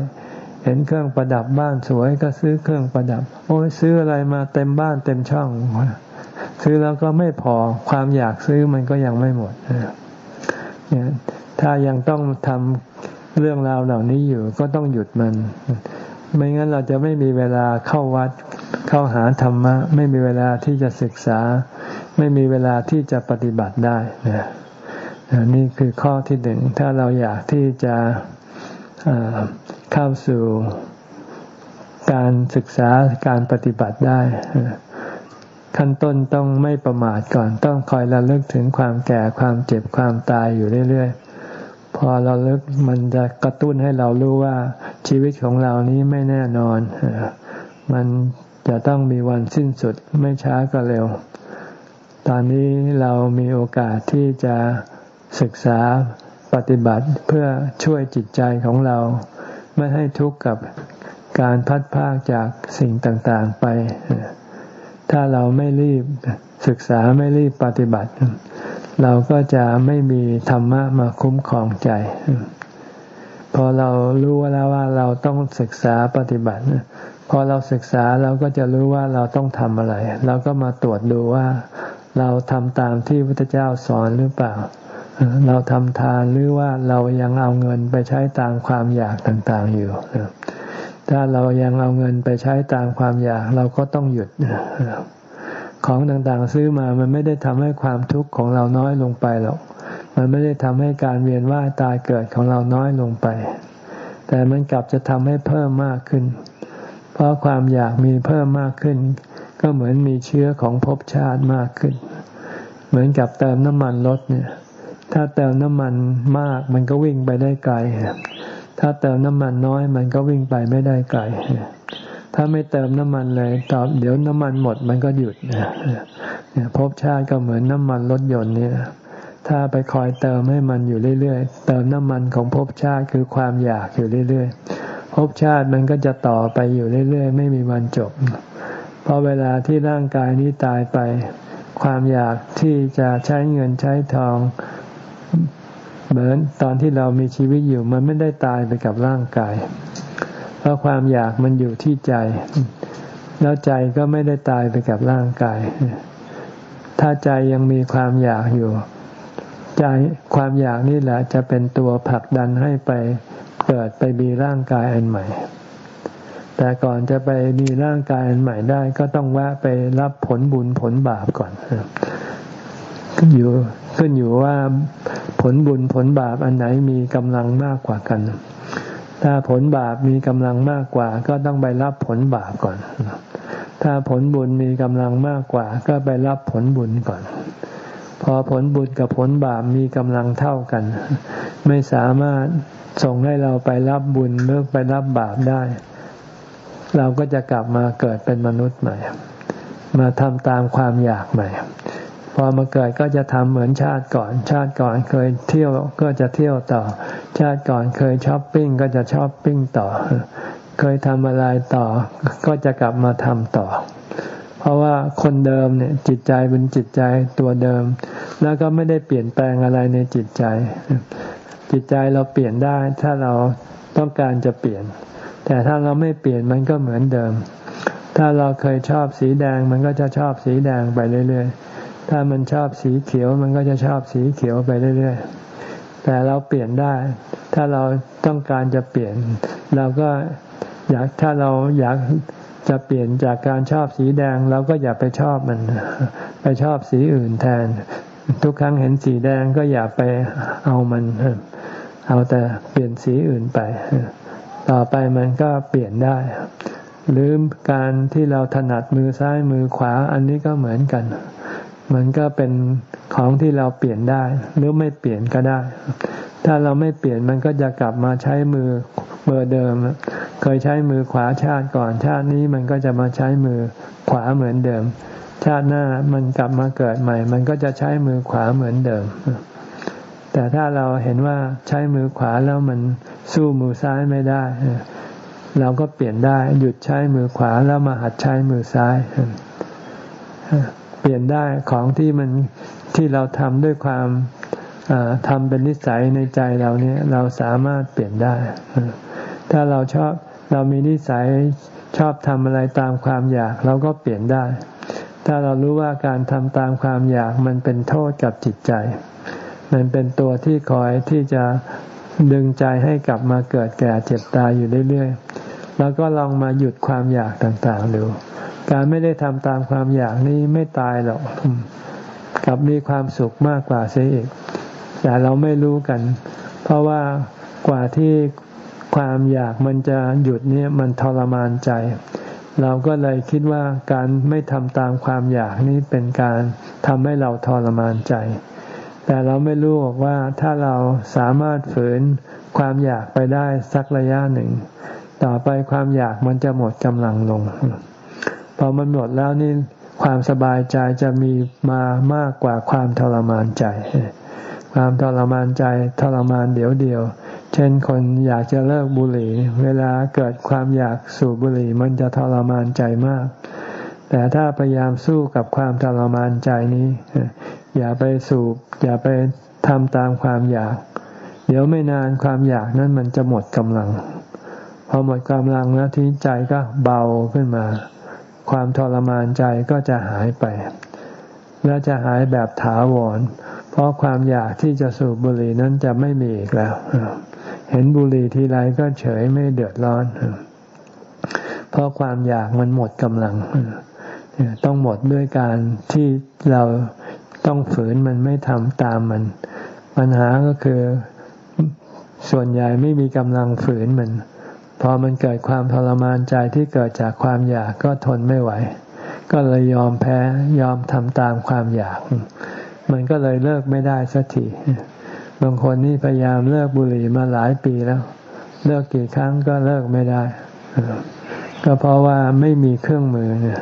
Speaker 1: เห็นเครื่องประดับบ้านสวยก็ซื้อเครื่องประดับ โอ้ยซื้ออะไรมาเต็มบ้านเต็มช่อง ซื้อแล้วก็ไม่พอความอยากซื้อมันก็ยังไม่หมดเนี่ยถ้ายังต้องทำเรื่องราวเหล่านี้อยู่ก็ต้องหยุดมัน ไม่งั้นเราจะไม่มีเวลาเข้าวัด เข้าหาธรรมะ ไม่มีเวลาที่จะศึกษา ไม่มีเวลาที่จะปฏิบัติได้นะนี่คือข้อที่หนึ่งถ้าเราอยากที่จะ เข้าสู่การศึกษาการปฏิบัติได้ ขั้นต้นต้องไม่ประมาทก่อน ต้องคอยระลึกถึงความแก่ความเจ็บความตายอยู่เรื่อยๆ พอเราเลิกมันจะกระตุ้นให้เรารู้ว่าชีวิตของเรานี้ไม่แน่นอน มันจะต้องมีวันสิ้นสุดไม่ช้าก็เร็ว ตอนนี้เรามีโอกาสที่จะศึกษาปฏิบัติเพื่อช่วยจิตใจของเรา ไม่ให้ทุกข์กับการพัดพากจากสิ่งต่างๆไป ถ้าเราไม่รีบศึกษาไม่รีบปฏิบัติ เราก็จะไม่มีธรรมะมาคุ้มครองใจ พอเรารู้แล้วว่าเราต้องศึกษาปฏิบัติพอเราศึกษาเราก็จะรู้ว่าเราต้องทำอะไร เราก็มาตรวจดูว่า เราทำตามที่พระเจ้าสอนหรือเปล่า เราทำทานหรือว่าเรายังเอาเงินไปใช้ตามความอยากต่างๆอยู่ถ้าเรายังเอาเงินไปใช้ตามความอยากเราก็ต้องหยุดของต่างๆซื้อมามันไม่ได้ทำให้ความทุกข์ของเราน้อยลงไปหรอก มันไม่ได้ทำให้การเวียนว่ายตายเกิดของเราน้อยลงไป แต่มันกลับจะทำให้เพิ่มมากขึ้น เพราะความอยากมีเพิ่มมากขึ้น ก็เหมือนมีเชื้อของภพชาติมากขึ้น เหมือนกับเติมน้ำมันรถเนี่ย ถ้าเติมน้ำมันมากมันก็วิ่งไปได้ไกล ถ้าเติมน้ำมันน้อยมันก็วิ่งไปไม่ได้ไกล ถ้าไม่เติมน้ำมันเลยตอบเดี๋ยวน้ำมันหมดมันก็หยุดเนี่ยภพชาติก็เหมือนน้ำมันรถยนต์เนี่ยถ้าไปคอยเติมให้มันอยู่เรื่อยๆ เติมน้ำมันของภพชาติคือความอยากอยู่เรื่อยๆ ภพชาติมันก็จะต่อไปอยู่เรื่อยๆ ไม่มีวันจบ เพราะเวลาที่ร่างกายนี้ตายไป ความอยากที่จะใช้เงินใช้ทอง เหมือนตอนที่เรามีชีวิตอยู่มันไม่ได้ตายไปกับร่างกาย เพราะความอยากมันอยู่ที่ใจ แล้วใจก็ไม่ได้ตายไปกับร่างกาย ถ้าใจยังมีความอยากอยู่ ใจความอยากนี่แหละจะเป็นตัวผลักดันให้ไปเกิดไปมีร่างกายอันใหม่ แต่ก่อนจะไปมีร่างกายอันใหม่ได้ ก็ต้องแวะไปรับผลบุญผลบาปก่อนขึ้นอยู่ ขึ้นอยู่ว่าผลบุญผลบาปอันไหนมีกำลังมากกว่ากัน ถ้าผลบาปมีกำลังมากกว่า ก็ต้องไปรับผลบาปก่อน ถ้าผลบุญมีกำลังมากกว่า ก็ไปรับผลบุญก่อน พอผลบุญกับผลบาปมีกำลังเท่ากัน ไม่สามารถส่งให้เราไปรับบุญหรือไปรับบาปได้ เราก็จะกลับมาเกิดเป็นมนุษย์ใหม่ มาทำตามความอยากใหม่ พอมาเกิดก็จะทำเหมือนชาติก่อน ชาติก่อนเคยเที่ยวก็จะเที่ยวต่อ ชาติก่อนเคยช้อปปิ้งก็จะช้อปปิ้งต่อ เคยทำอะไรต่อ ก็จะกลับมาทำต่อ เพราะว่าคนเดิมเนี่ยจิตใจเป็นจิตใจตัวเดิม แล้วก็ไม่ได้เปลี่ยนแปลงอะไรในจิตใจ จิตใจเราเปลี่ยนได้ถ้าเราต้องการจะเปลี่ยน แต่ถ้าเราไม่เปลี่ยนมันก็เหมือนเดิม ถ้าเราเคยชอบสีแดงมันก็จะชอบสีแดงไปเรื่อย ๆ ถ้ามันชอบสีเขียวมันก็จะชอบสีเขียวไปเรื่อยๆ แต่เราเปลี่ยนได้ ถ้าเราต้องการจะเปลี่ยน เราก็อยากถ้าเราอยากจะเปลี่ยนจากการชอบสีแดงเราก็อย่าไปชอบมัน ไปชอบสีอื่นแทน ทุกครั้งเห็นสีแดงก็อย่าไปเอามัน เอาแต่เปลี่ยนสีอื่นไป ต่อไปมันก็เปลี่ยนได้หรือการที่เราถนัดมือซ้ายมือขวาอันนี้ก็เหมือนกัน มันก็เป็นของที่เราเปลี่ยนได้ หรือไม่เปลี่ยนก็ได้ ถ้าเราไม่เปลี่ยนมันก็จะกลับมาใช้มือเบอร์เดิม เคยใช้มือขวาชาติก่อน ชาตินี้มันก็จะมาใช้มือขวาเหมือนเดิม ชาติหน้ามันกลับมาเกิดใหม่ มันก็จะใช้มือขวาเหมือนเดิม แต่ถ้าเราเห็นว่าใช้มือขวาแล้วมันสู้มือซ้ายไม่ได้เราก็เปลี่ยนได้หยุดใช้มือขวาแล้วมาหัดใช้มือซ้าย เปลี่ยนได้ของที่มันที่เราทำด้วยความทำเป็นนิสัยในใจเราเนี่ยเราสามารถเปลี่ยนได้ ถ้าเราชอบเรามีนิสัยชอบทำอะไรตามความอยากเราก็เปลี่ยนได้ ถ้าเรารู้ว่าการทำตามความอยากมันเป็นโทษกับจิตใจ มันเป็นตัวที่คอยที่จะดึงใจให้กลับมาเกิดแก่เจ็บตายอยู่เรื่อยๆ แล้วก็ลองมาหยุดความอยากต่างๆดู การไม่ได้ทำตามความอยากนี้ไม่ตายหรอกกลับมีความสุขมากกว่าเสียอีก แต่เราไม่รู้กัน เพราะว่ากว่าที่ความอยากมันจะหยุดเนี่ยมันทรมานใจ เราก็เลยคิดว่าการไม่ทำตามความอยากนี้เป็นการทำให้เราทรมานใจ แต่เราไม่รู้ว่าถ้าเราสามารถฝืนความอยากไปได้สักระยะหนึ่ง ต่อไปความอยากมันจะหมดกำลังลง พอมันหมดแล้วนี่ความสบายใจจะมีมามากกว่าความทรมานใจ ความทรมานใจทรมานเดี๋ยวเดียว เช่นคนอยากจะเลิกบุหรี่ เวลาเกิดความอยากสูบบุหรี่มันจะทรมานใจมาก แต่ถ้าพยายามสู้กับความทรมานใจนี้ อย่าไปสูบ อย่าไปทำตามความอยาก เดี๋ยวไม่นานความอยากนั้นมันจะหมดกำลัง พอหมดกำลังแล้วที่ใจก็เบาขึ้นมา ความทรมานใจก็จะหายไป และจะหายแบบถาวร เพราะความอยากที่จะสูบบุหรี่นั้นจะไม่มีอีกแล้ว เห็นบุหรี่ทีไรก็เฉยไม่เดือดร้อน เพราะความอยากมันหมดกำลัง ต้องหมดด้วยการที่เราต้องฝืนมันไม่ทำตามมัน ปัญหาก็คือส่วนใหญ่ไม่มีกำลังฝืนมัน พอมันเกิดความทรมานใจที่เกิดจากความอยากก็ทนไม่ไหว ก็เลยยอมแพ้ยอมทำตามความอยาก มันก็เลยเลิกไม่ได้สักทีบางคนนี่พยายามเลิกบุหรี่มาหลายปีแล้ว เลิกกี่ครั้งก็เลิกไม่ได้ ก็เพราะว่าไม่มีเครื่องมือเนี่ย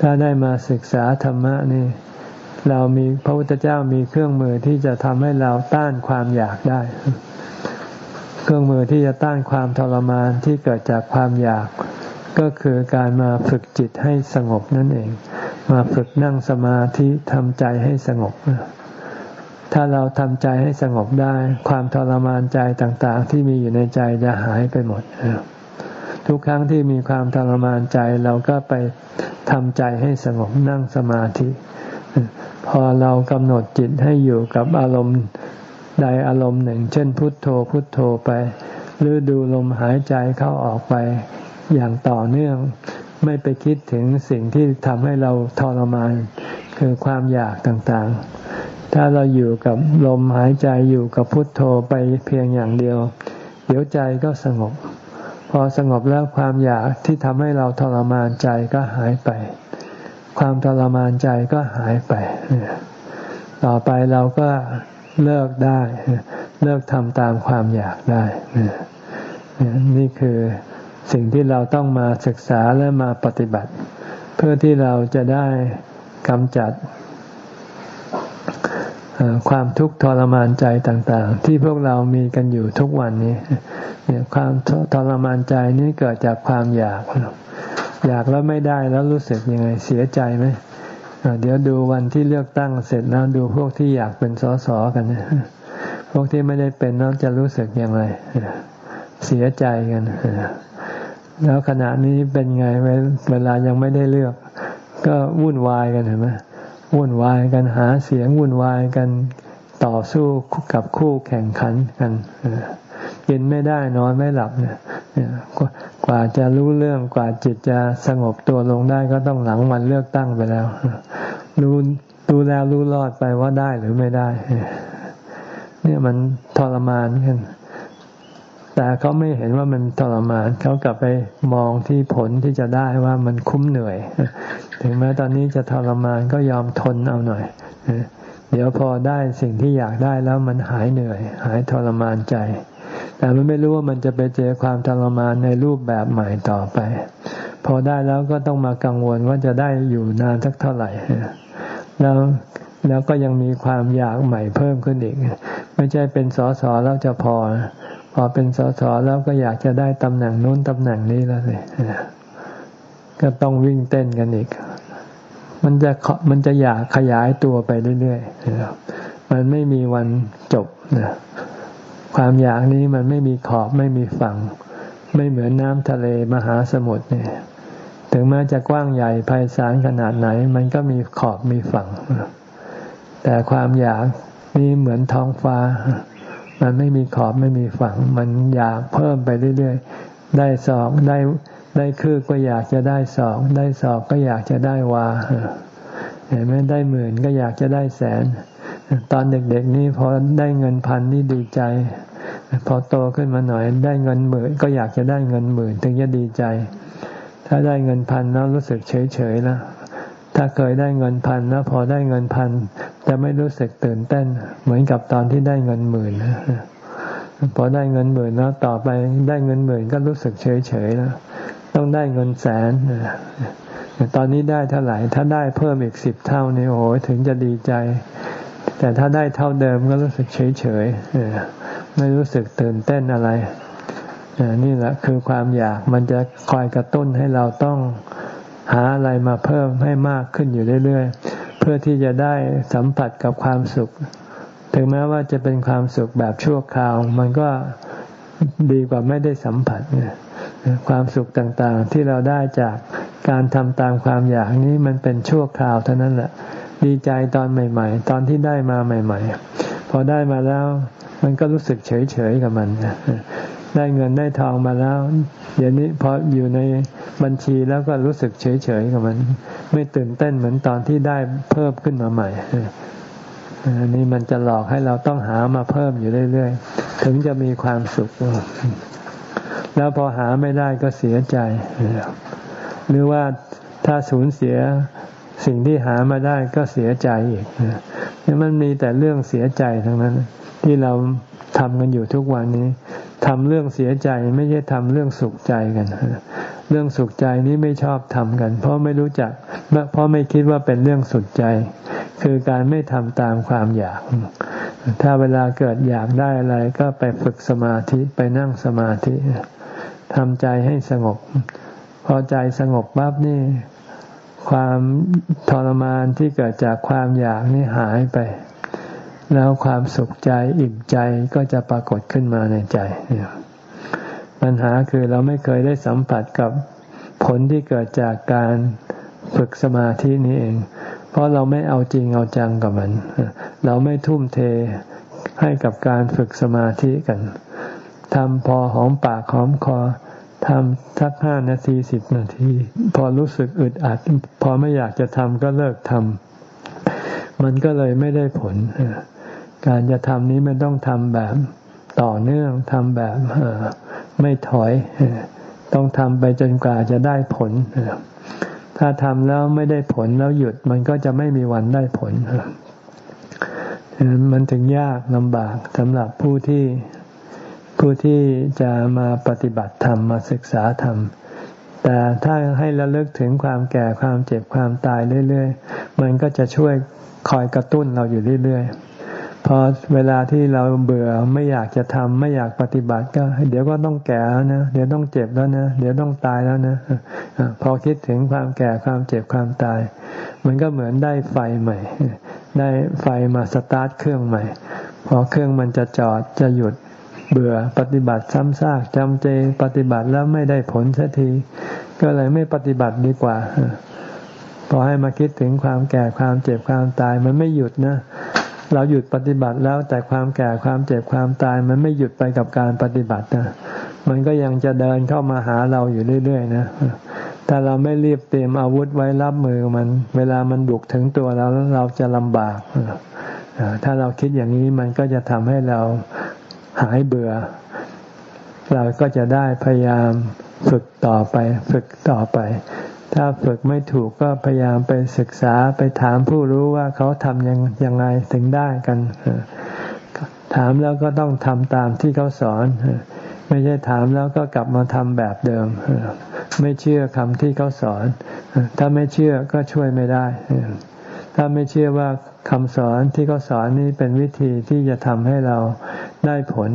Speaker 1: ถ้าได้มาศึกษาธรรมะนี่ เรามีพระพุทธเจ้ามีเครื่องมือที่จะทำให้เราต้านความอยากได้ เครื่องมือที่จะต้านความทรมานที่เกิดจากความอยาก ก็คือการมาฝึกจิตให้สงบนั่นเอง มาฝึกนั่งสมาธิทำใจให้สงบ ถ้าเราทำใจให้สงบได้ ความทรมานใจต่างๆ ที่มีอยู่ในใจจะหายไปหมด ทุกครั้งที่มีความทรมานใจเราก็ไปทำใจให้สงบนั่งสมาธิ พอเรากำหนดจิตให้อยู่กับอารมณ์ ใดอารมณ์หนึ่ง เช่น พุทโธพุทโธไป หรือดูลมหายใจเข้าออกไปอย่างต่อเนื่อง ไม่ไปคิดถึงสิ่งที่ทำให้เราทรมาน คือความอยากต่างๆ ถ้าเราอยู่กับลมหายใจอยู่กับพุทโธไปเพียงอย่างเดียว เดี๋ยวใจก็สงบ พอสงบแล้วความอยากที่ทำให้เราทรมานใจก็หายไป ความทรมานใจก็หายไป ต่อไปเราก็ เลิกได้ เลิกทำตามความอยากได้ นี่คือสิ่งที่เราต้องมาศึกษาและมาปฏิบัติ เพื่อที่เราจะได้กำจัดความทุกข์ทรมานใจต่างๆ ที่พวกเรามีกันอยู่ทุกวันนี้เนี่ยความทรมานใจนี้เกิดจากความอยาก อยากแล้วไม่ได้แล้วรู้สึกยังไงเสียใจไหม เดี๋ยวดูวันที่เลือกตั้งเสร็จแล้วดูพวกที่อยากเป็นสสกันนะพวกที่ไม่ได้เป็นแล้วจะรู้สึกยังไงเสียใจกันแล้วขณะนี้เป็นไงเวลายังไม่ได้เลือก ก็วุ่นวายกันเห็นไหมวุ่นวายกันหาเสียงวุ่นวายกันต่อสู้กับคู่แข่งขันกันกินไม่ได้นอนไม่หลับเนี่ย กว่าจะรู้เรื่องกว่าจิตจะสงบตัวลงได้ก็ต้องหลังวันเลือกตั้งไปแล้ว รู้รู้แล้วรู้รอดไปว่าได้หรือไม่ได้ เนี่ยมันทรมานกันแต่เขาไม่เห็นว่ามันทรมานเขากลับไปมองที่ผลที่จะได้ว่ามันคุ้มเหนื่อย ถึงแม้ตอนนี้จะทรมานก็ยอมทนเอาหน่อยเดี๋ยวพอได้สิ่งที่อยากได้แล้วมันหายเหนื่อย หายทรมานใจ แต่มันไม่รู้ว่ามันจะไปเจอความทรมานในรูปแบบใหม่ต่อไป พอได้แล้วก็ต้องมากังวลว่าจะได้อยู่นานสักเท่าไหร่ แล้วแล้วก็ยังมีความอยากใหม่เพิ่มขึ้นอีก ไม่ใช่เป็นสอสอแล้วจะพอ พอเป็นสอสอแล้วก็อยากจะได้ตำแหน่งนู้นตำแหน่งนี้แล้วเลยก็ต้องวิ่งเต้นกันอีก มันจะมันจะอยากขยายตัวไปเรื่อยๆมันไม่มีวันจบนะ ความอยากนี้มันไม่มีขอบไม่มีฝั่ง ไม่เหมือนน้ำทะเลมหาสมุทรเนี่ยถึงแม้จะกว้างใหญ่ไพศาลขนาดไหน มันก็มีขอบมีฝั่ง แต่ความอยากนี่เหมือนท้องฟ้า มันไม่มีขอบไม่มีฝั่ง มันอยากเพิ่มไปเรื่อยๆ ได้สองได้ได้คือก็อยากจะได้สอง ได้สองก็อยากจะได้วาเห็นไหมได้หมื่นก็อยากจะได้แสน ตอนเด็กๆนี่พอได้เงินพันนี่ดีใจ พอโตขึ้นมาหน่อย ได้เงินหมื่นก็อยากจะได้เงินหมื่นถึงจะดีใจ ถ้าได้เงินพันแล้วรู้สึกเฉยๆแล้วถ้าเคยได้เงินพันแล้วพอได้เงินพันจะไม่รู้สึกตื่นเต้น เหมือนกับตอนที่ได้เงินหมื่นพอได้เงินหมื่นแล้วต่อไปได้เงินหมื่นก็รู้สึกเฉยเฉยแล้วต้องได้เงินแสนตอนนี้ได้เท่าไหร่ ถ้าได้เพิ่มอีกสิบเท่านี่โอ้โหถึงจะดีใจ แต่ถ้าได้เท่าเดิมก็รู้สึกเฉยเฉยไม่รู้สึกตื่นเต้นอะไรนี่แหละคือความอยากมันจะคอยกระตุ้นให้เราต้องหาอะไรมาเพิ่มให้มากขึ้นอยู่เรื่อยๆ เพื่อที่จะได้สัมผัสกับความสุข ถึงแม้ว่าจะเป็นความสุขแบบชั่วคราว มันก็ดีกว่าไม่ได้สัมผัสเนี่ยความสุขต่างๆที่เราได้จากการทำตามความอยากนี้มันเป็นชั่วคราวเท่านั้นแหละ ดีใจตอนใหม่ ๆ ตอนที่ได้มาใหม่ ๆ พอได้มาแล้ว มันก็รู้สึกเฉยๆกับมันได้เงินได้ทองมาแล้วเดี๋ยวนี้พออยู่ในบัญชีแล้วก็รู้สึกเฉยๆกับมัน ไม่ตื่นเต้นเหมือนตอนที่ได้เพิ่มขึ้นมาใหม่อันนี้มันจะหลอกให้เราต้องหามาเพิ่มอยู่เรื่อยๆ ถึงจะมีความสุข แล้วพอหาไม่ได้ก็เสียใจ หรือว่าถ้าสูญเสีย สิ่งที่หามาได้ก็เสียใจอีกนี่มันมีแต่เรื่องเสียใจทั้งนั้น ที่เราทำกันอยู่ทุกวันนี้ทำเรื่องเสียใจไม่ใช่ทำเรื่องสุขใจกัน เรื่องสุขใจนี้ไม่ชอบทำกัน เพราะไม่รู้จัก เพราะไม่คิดว่าเป็นเรื่องสุขใจ คือการไม่ทำตามความอยาก ถ้าเวลาเกิดอยากได้อะไรก็ไปฝึกสมาธิไปนั่งสมาธิทำใจให้สงบ พอใจสงบปั๊บนี่ ความทรมานที่เกิดจากความอยากนี่หายไป แล้วความสุขใจอิ่มใจก็จะปรากฏขึ้นมาในใจ ปัญหาคือเราไม่เคยได้สัมผัสกับผลที่เกิดจากการฝึกสมาธินี้เอง เพราะเราไม่เอาจริงเอาจังกับมัน เราไม่ทุ่มเทให้กับการฝึกสมาธิกันทำพอหอมปากหอมคอ ทำสักห้านาทีสิบนาที พอรู้สึกอึดอัด พอไม่อยากจะทำก็เลิกทำมันก็เลยไม่ได้ผล การจะทำนี้มันต้องทำแบบต่อเนื่องทำแบบไม่ถอย ต้องทำไปจนกว่าจะได้ผล ถ้าทำแล้วไม่ได้ผลแล้วหยุดมันก็จะไม่มีวันได้ผลมันถึงยากลำบากสำหรับผู้ที่ ผู้ที่จะมาปฏิบัติธรรมมาศึกษาธรรม แต่ถ้าให้ระลึกถึงความแก่ความเจ็บความตายเรื่อยๆ มันก็จะช่วยคอยกระตุ้นเราอยู่เรื่อยๆ พอเวลาที่เราเบื่อไม่อยากจะทำไม่อยากปฏิบัติก็เดี๋ยวก็ต้องแก่แล้วนะเดี๋ยวต้องเจ็บแล้วนะเดี๋ยวต้องตายแล้วนะพอคิดถึงความแก่ความเจ็บความตาย มันก็เหมือนได้ไฟใหม่ ได้ไฟมาสตาร์ทเครื่องใหม่ พอเครื่องมันจะจอดจะหยุด เบื่อปฏิบัติซ้ำซากจำเจปฏิบัติแล้วไม่ได้ผลสักที ก็เลยไม่ปฏิบัติดีกว่าพอให้มาคิดถึงความแก่ความเจ็บความตายมันไม่หยุดนะ เราหยุดปฏิบัติแล้วแต่ความแก่ความเจ็บความตาย มันไม่หยุดไปกับการปฏิบัตินะมันก็ยังจะเดินเข้ามาหาเราอยู่เรื่อยๆนะถ้าเราไม่รีบเตรียมอาวุธไว้รับมือมัน เวลามันบุกถึงตัวเราแล้วเราจะลำบากถ้าเราคิดอย่างนี้มันก็จะทำให้เรา หายเบื่อ เราก็จะได้พยายามฝึกต่อไป ฝึกต่อไป ถ้าฝึกไม่ถูกก็พยายามไปศึกษาไปถามผู้รู้ว่าเขาทำยังยังไงถึงได้กัน ถามแล้วก็ต้องทำตามที่เขาสอน ไม่ใช่ถามแล้วก็กลับมาทำแบบเดิม ไม่เชื่อคำที่เขาสอน ถ้าไม่เชื่อก็ช่วยไม่ได้ ถ้าไม่เชื่อว่า คำสอนที่เขาสอนนี้เป็นวิธีที่จะทำให้เราได้ผล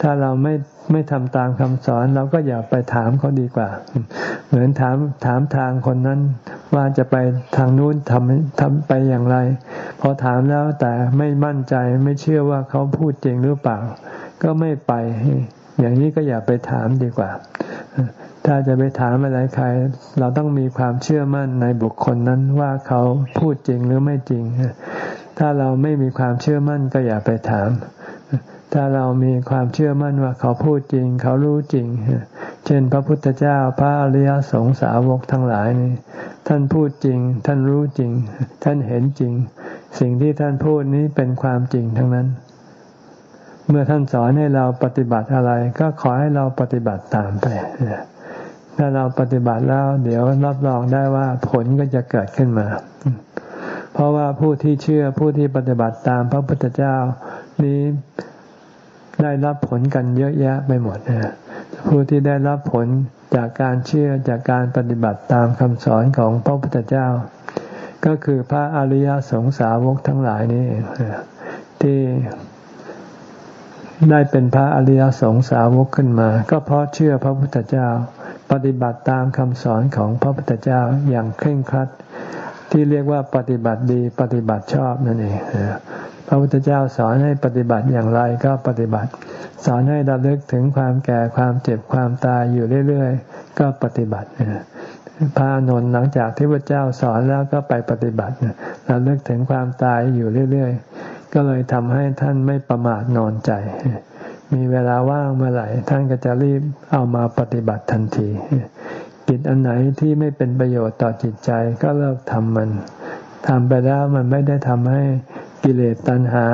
Speaker 1: ถ้าเราไม่ไม่ทำตามคำสอนเราก็อย่าไปถามเขาดีกว่า เหมือนถามถามทางคนนั้นว่าจะไปทางนู้นทำทำไปอย่างไร พอถามแล้วแต่ไม่มั่นใจไม่เชื่อว่าเขาพูดจริงหรือเปล่า ก็ไม่ไป อย่างนี้ก็อย่าไปถามดีกว่า ถ้าจะไปถามอะไรใคร เราต้องมีความเชื่อมั่นในบุคคลนั้นว่าเขาพูดจริงหรือไม่จริง ถ้าเราไม่มีความเชื่อมั่นก็อย่าไปถาม ถ้าเรามีความเชื่อมั่นว่าเขาพูดจริง เขารู้จริง เช่น พระพุทธเจ้าพระอริยสงสาวกทั้งหลายนี่ท่านพูดจริง ท่านรู้จริง ท่านเห็นจริง สิ่งที่ท่านพูดนี้เป็นความจริงทั้งนั้น เมื่อท่านสอนให้เราปฏิบัติอะไร ก็ขอให้เราปฏิบัติตามไป ถ้าเราปฏิบัติแล้ว เดี๋ยวรับรองได้ว่าผลก็จะเกิดขึ้นมา เพราะว่าผู้ที่เชื่อผู้ที่ปฏิบัติตามพระพุทธเจ้านี้ได้รับผลกันเยอะแยะไปหมดนะผู้ที่ได้รับผลจากการเชื่อจากการปฏิบัติตามคำสอนของพระพุทธเจ้า ก็คือพระอริยสงสาวกทั้งหลายนี้ที่ได้เป็นพระอริยสงสาวกขึ้นมา ก็เพราะเชื่อพระพุทธเจ้า ปฏิบัติตามคำสอนของพระพุทธเจ้าอย่างเคร่งครัด ที่เรียกว่าปฏิบัติดีปฏิบัติชอบนั่นเองพระพุทธเจ้าสอนให้ปฏิบัติอย่างไรก็ปฏิบัติ สอนให้ระลึกถึงความแก่ความเจ็บความตายอยู่เรื่อยๆ ก็ปฏิบัติพระนนท์หลังจากที่พระเจ้าสอนแล้วก็ไปปฏิบัติระลึกถึงความตายอยู่เรื่อยๆ ก็เลยทำให้ท่านไม่ประมาทนอนใจ มีเวลาว่างเมื่อไหร่ ท่านก็จะรีบเอามาปฏิบัติทันที กิจอันไหนที่ไม่เป็นประโยชน์ต่อจิตใจก็เลิกทำมันทำไปแล้วมันไม่ได้ทำให้กิเลสตัณหา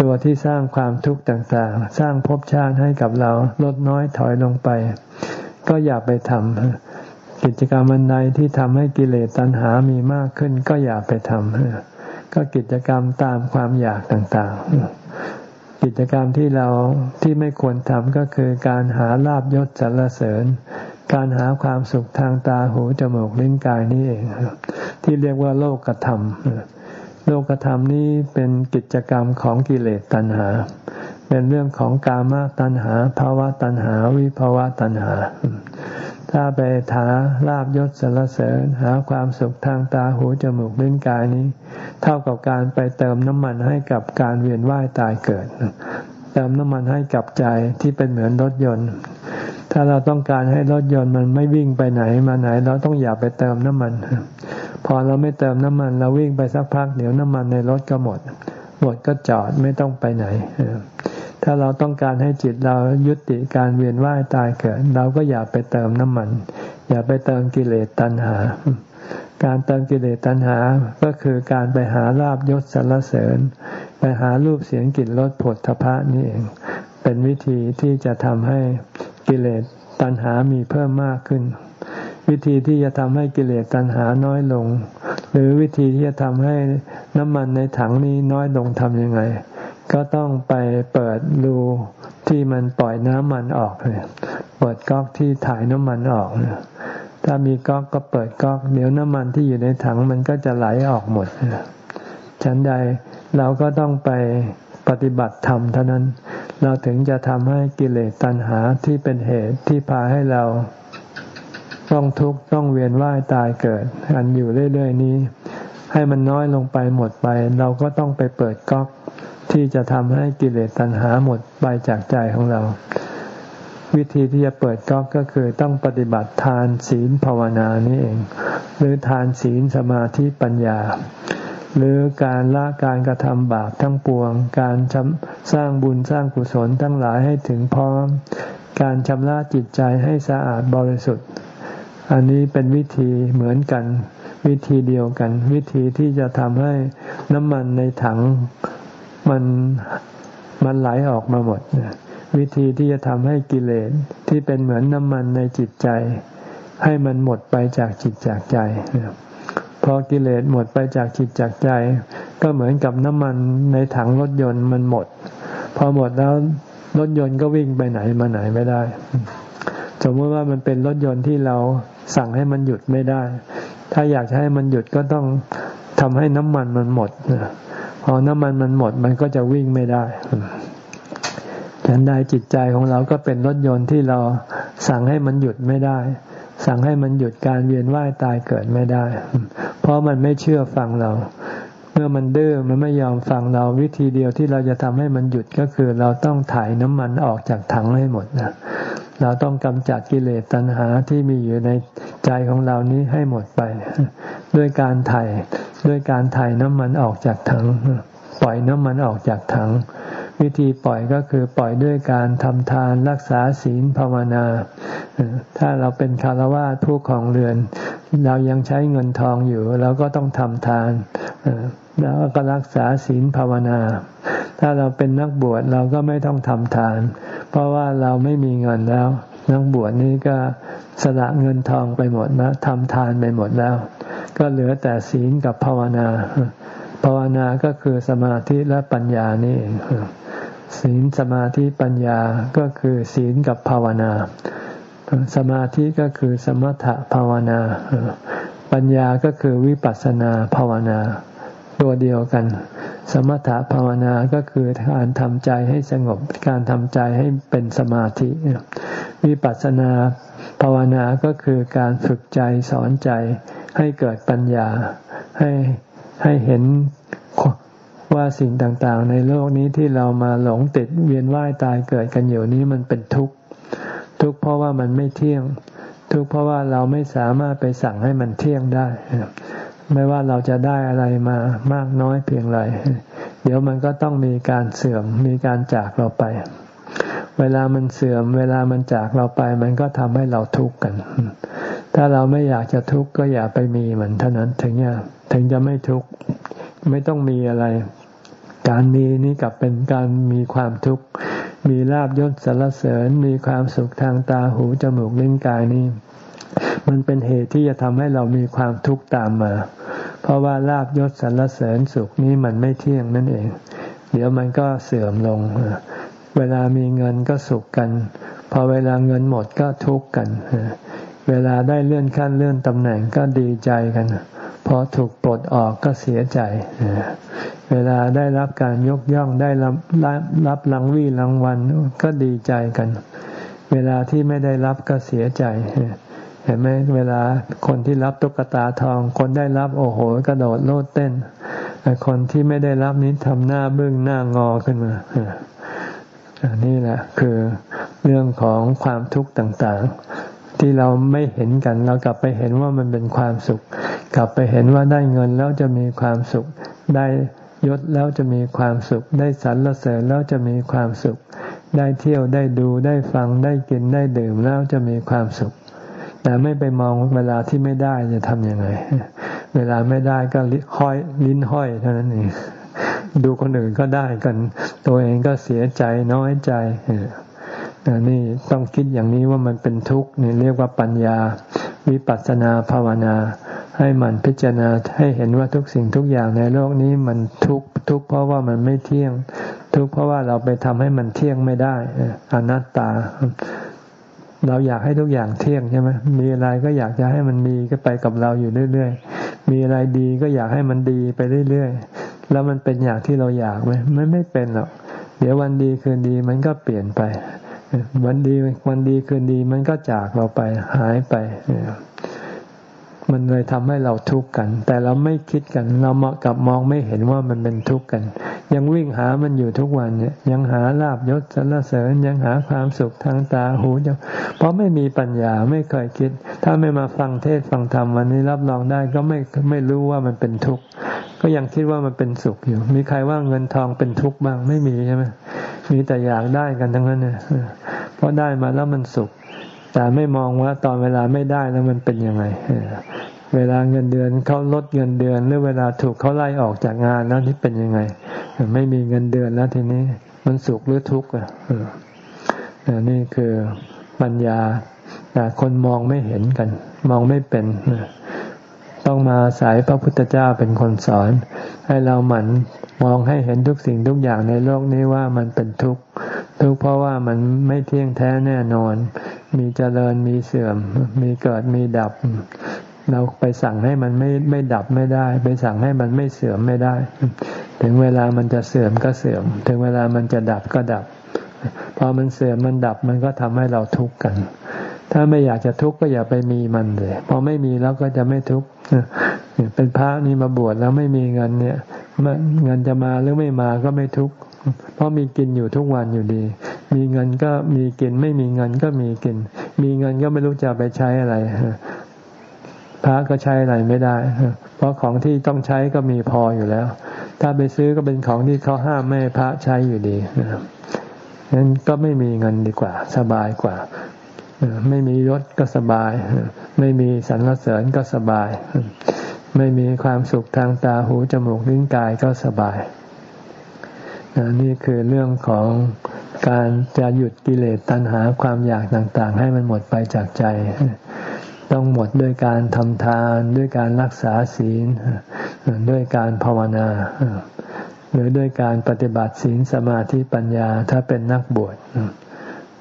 Speaker 1: ตัวที่สร้างความทุกข์ต่างๆ สร้างภพชาติให้กับเราลดน้อยถอยลงไป ก็อย่าไปทำกิจกรรมอันใดที่ทำให้กิเลสตัณหามีมากขึ้น ก็อย่าไปทำก็กิจกรรมตามความอยากต่างๆ กิจกรรมที่เราที่ไม่ควรทำก็คือการหาลาบยศสรรเสริญ การหาความสุขทางตาหูจมูกลิ้นกายนี่เองที่เรียกว่าโลกธรรม โลกธรรมนี้เป็นกิจกรรมของกิเลสตัณหา เป็นเรื่องของกามตัณหาภาวะตัณหาวิภาวะตัณหา ถ้าไปหาลาบยศสรรเสริญหาความสุขทางตาหูจมูกลิ้นกายนี้ เท่ากับการไปเติมน้ำมันให้กับการเวียนว่ายตายเกิด เติมน้ำมันให้กับใจที่เป็นเหมือนรถยนต์ ถ้าเราต้องการให้รถยนต์มันไม่วิ่งไปไหนมาไหน เราต้องอย่าไปเติมน้ำมัน พอเราไม่เติมน้ำมัน เราวิ่งไปสักพักเดี๋ยวน้ำมันในรถก็หมดหมดก็จอดไม่ต้องไปไหน ถ้าเราต้องการให้จิตเรายุติการเวียนว่ายตายเกิด เราก็อย่าไปเติมน้ำมัน อย่าไปเติมกิเลสตัณหา การเติมกิเลสตัณหาก็คือการไปหาลาบยศสรรเสริญ ไปหารูปเสียงกลิ่นรสผลทพะนี่เอง เป็นวิธีที่จะทำให้กิเลสตัณหามีเพิ่มมากขึ้น วิธีที่จะทำให้กิเลสตัณหาน้อยลง หรือวิธีที่จะทำให้น้ำมันในถังนี้น้อยลงทำยังไง ก็ต้องไปเปิดรูที่มันปล่อยน้ำมันออกเลยเปิดก๊อกที่ถ่ายน้ำมันออกเนี่ยถ้ามีก๊อกก็เปิดก๊อกเดี๋ยวน้ำมันที่อยู่ในถังมันก็จะไหลออกหมดฉันใดเราก็ต้องไปปฏิบัติธรรมเท่านั้น เราถึงจะทำให้กิเลสตัณหาที่เป็นเหตุที่พาให้เราต้องทุกข์ต้องเวียนว่ายตายเกิด อันอยู่เรื่อยๆนี้ ให้มันน้อยลงไปหมดไป เราก็ต้องไปเปิดก๊อก ที่จะทำให้กิเลสตัณหาหมดไปจากใจของเรา วิธีที่จะเปิดก๊อกก็คือต้องปฏิบัติทานศีลภาวนานี่เอง หรือทานศีลสมาธิปัญญา หรือการละการกระทำบาปทั้งปวง การสร้างบุญสร้างกุศลทั้งหลายให้ถึงพร้อม การชำระจิตใจให้สะอาดบริสุทธิ์ อันนี้เป็นวิธีเหมือนกัน วิธีเดียวกัน วิธีที่จะทำให้น้ำมันในถัง มันมันไหลออกมาหมดวิธีที่จะทำให้กิเลสที่เป็นเหมือนน้ำมันในจิตใจ ให้มันหมดไปจากจิตจากใจพอกิเลสหมดไปจากจิตจากใจ ก็เหมือนกับน้ำมันในถังรถยนต์มันหมด พอหมดแล้วรถยนต์ก็วิ่งไปไหนมาไหนไม่ได้ สมมติว่ามันเป็นรถยนต์ที่เราสั่งให้มันหยุดไม่ได้ ถ้าอยากจะให้มันหยุดก็ต้องทำให้น้ำมันมันหมด พอน้ำมันมันหมดมันก็จะวิ่งไม่ได้ฉันใดจิตใจของเราก็เป็นรถยนต์ที่เราสั่งให้มันหยุดไม่ได้ สั่งให้มันหยุดการเวียนว่ายตายเกิดไม่ได้ เพราะมันไม่เชื่อฟังเรา เมื่อมันดื้อมันไม่ยอมฟังเราวิธีเดียวที่เราจะทำให้มันหยุดก็คือ เราต้องถ่ายน้ำมันออกจากถังให้หมดนะ เราต้องกำจัดกิเลสตัณหาที่มีอยู่ในใจของเรานี้ให้หมดไป ด้วยการถ่ายด้วยการถ่ายน้ำมันออกจากถัง ปล่อยน้ำมันออกจากถัง วิธีปล่อยก็คือปล่อยด้วยการทำทานรักษาศีลภาวนา ถ้าเราเป็นคารวะผู้ของเรือน เรายังใช้เงินทองอยู่เราก็ต้องทำทานแล้วก็รักษาศีลภาวนา ถ้าเราเป็นนักบวชเราก็ไม่ต้องทำทาน เพราะว่าเราไม่มีเงินแล้ว นักบวชนี้ก็สละเงินทองไปหมดนะทำทานไปหมดแล้ว ก็เหลือแต่ศีลกับภาวนา ภาวนาก็คือสมาธิและปัญญานี่เองศีลสมาธิปัญญาก็คือศีลกับภาวนา สมาธิก็คือสมถภาวนา ปัญญาก็คือวิปัสสนาภาวนา ตัวเดียวกัน สมถะภาวนาก็คือการทำใจให้สงบ การทำใจให้เป็นสมาธิ วิปัสสนาภาวนาก็คือการฝึกใจสอนใจให้เกิดปัญญา ให้ให้เห็นว่าสิ่งต่างๆ ในโลกนี้ที่เรามาหลงติดเวียนว่ายตายเกิดกันอยู่นี้มันเป็นทุกข์ทุกข์เพราะว่ามันไม่เที่ยง ทุกข์เพราะว่าเราไม่สามารถไปสั่งให้มันเที่ยงได้ ไม่ว่าเราจะได้อะไรมามากน้อยเพียงไร เดี๋ยวมันก็ต้องมีการเสื่อม มีการจากเราไป เวลามันเสื่อม เวลามันจากเราไป มันก็ทำให้เราทุกข์กัน ถ้าเราไม่อยากจะทุกข์ก็อย่าไปมีมันเท่านั้น ถึงจะถึงจะไม่ทุกข์ ไม่ต้องมีอะไร การมีนี่กลับเป็นการมีความทุกข์ มีลาบยศสารเสริญ มีความสุขทางตาหูจมูกลิ้นกายนี่ มันเป็นเหตุที่จะทำให้เรามีความทุกข์ตามมา เพราะว่าลาบยศสรรเสริญสุขนี้มันไม่เที่ยงนั่นเอง เดี๋ยวมันก็เสื่อมลง เวลามีเงินก็สุขกัน พอเวลาเงินหมดก็ทุกข์กัน เวลาได้เลื่อนขั้นเลื่อนตำแหน่งก็ดีใจกัน พอถูกปลดออกก็เสียใจ เวลาได้รับการยกย่องได้รับรับรางวีรางวัลก็ดีใจกัน เวลาที่ไม่ได้รับก็เสียใจ เห็นไหมเวลาคนที่รับตุ๊กตาทอง คนได้รับโอ้โห กระโดดโลดเต้นคนที่ไม่ได้รับนี้ทำหน้าบึ้งหน้างอขึ้นมาอันี่แหละคือเรื่องของความทุกข์ต่างๆ ที่เราไม่เห็นกัน เรากลับไปเห็นว่ามันเป็นความสุข กลับไปเห็นว่าได้เงินแล้วจะมีความสุข ได้ยศแล้วจะมีความสุข ได้สรรเสริญแล้วจะมีความสุข ได้เที่ยวได้ดูได้ฟังได้กินได้ดื่มแล้วจะมีความสุข แต่ไม่ไปมองเวลาที่ไม่ได้จะทำยังไง เวลาไม่ได้ก็ห้อยลิ้นห้อยเท่านั้นเองดูคนอื่นก็ได้กัน ตัวเองก็เสียใจน้อยใจนี่ต้องคิดอย่างนี้ว่ามันเป็นทุกข์นี่เรียกว่าปัญญา วิปัสสนาภาวนา ให้มันพิจารณาให้เห็นว่าทุกสิ่งทุกอย่างในโลกนี้มันทุกข์ทุกข์เพราะว่ามันไม่เที่ยง ทุกข์เพราะว่าเราไปทำให้มันเที่ยงไม่ได้อนัตตา เราอยากให้ทุกอย่างเที่ยงใช่ไหมมีอะไรก็อยากจะให้มันมีก็ไปกับเราอยู่เรื่อยๆ มีอะไรดีก็อยากให้มันดีไปเรื่อยๆ แล้วมันเป็นอย่างที่เราอยากไหมมันไม่เป็นหรอก เดี๋ยววันดีคืนดีมันก็เปลี่ยนไป วันดีวันดีคืนดีมันก็จากเราไปหายไป มันเลยทำให้เราทุกข์กัน แต่เราไม่คิดกัน เรามกับมองไม่เห็นว่ามันเป็นทุกข์กัน ยังวิ่งหามันอยู่ทุกวันเนี่ยยังหาลาบยศสรรเสริญยังหาความสุขทางตาหูจเพราะไม่มีปัญญาไม่เคยคิด ถ้าไม่มาฟังเทศฟังธรรมวันนี้รับรองได้ก็ไม่ไม่รู้ว่ามันเป็นทุกข์ก็ยังคิดว่ามันเป็นสุขอยู่ มีใครว่าเงินทองเป็นทุกข์บ้างไม่มีใช่ไหมมีแต่อยากได้กันทั้งนั้นเนี่ยเพราะได้มาแล้วมันสุข แต่ไม่มองว่าตอนเวลาไม่ได้แล้วมันเป็นยังไง เวลาเงินเดือนเขาลดเงินเดือน หรือเวลาถูกเขาไล่ออกจากงานแล้วนี่เป็นยังไง ไม่มีเงินเดือนแล้วทีนี้มันสุขหรือทุกข์อะนี่คือปัญญา แต่คนมองไม่เห็นกัน มองไม่เป็น ต้องมาสายพระพุทธเจ้าเป็นคนสอน ให้เราหมั่นมองให้เห็นทุกสิ่งทุกอย่างในโลกนี้ว่ามันเป็นทุกข์ทุกข์เพราะว่ามันไม่เที่ยงแท้แน่นอน มีเจริญมีเสื่อม มีเกิดมีดับ เราไปสั่งให้มันไม่ไม่ดับไม่ได้ ไปสั่งให้มันไม่เสื่อมไม่ได้ ถึงเวลามันจะเสื่อมก็เสื่อม ถึงเวลามันจะดับก็ดับ พอมันเสื่อมมันดับมันก็ทำให้เราทุกข์กัน ถ้าไม่อยากจะทุกข์ก็อย่าไปมีมันเลย พอไม่มีแล้วก็จะไม่ทุกข์เป็นพระนี่มาบวชแล้วไม่มีเงินเนี่ยเงินจะมาหรือไม่มาก็ไม่ทุกข์ เพราะมีกินอยู่ทุกวันอยู่ดี มีเงินก็มีกิน ไม่มีเงินก็มีกิน มีเงินก็ไม่รู้จะไปใช้อะไรพระก็ใช้อะไรไม่ได้ เพราะของที่ต้องใช้ก็มีพออยู่แล้ว ถ้าไปซื้อก็เป็นของที่เขาห้ามไม่พระใช้อยู่ดีนั้นก็ไม่มีเงินดีกว่า สบายกว่า ไม่มีรถก็สบาย ไม่มีสรรเสริญก็สบาย ไม่มีความสุขทางตาหูจมูกลิ้นกายก็สบาย นี่คือเรื่องของการจะหยุดกิเลสตัณหาความอยากต่างๆ ให้มันหมดไปจากใจ ต้องหมดด้วยการทำทานด้วยการรักษาศีล ด้วยการภาวนา หรือด้วยการปฏิบัติศีลสมาธิปัญญาถ้าเป็นนักบวช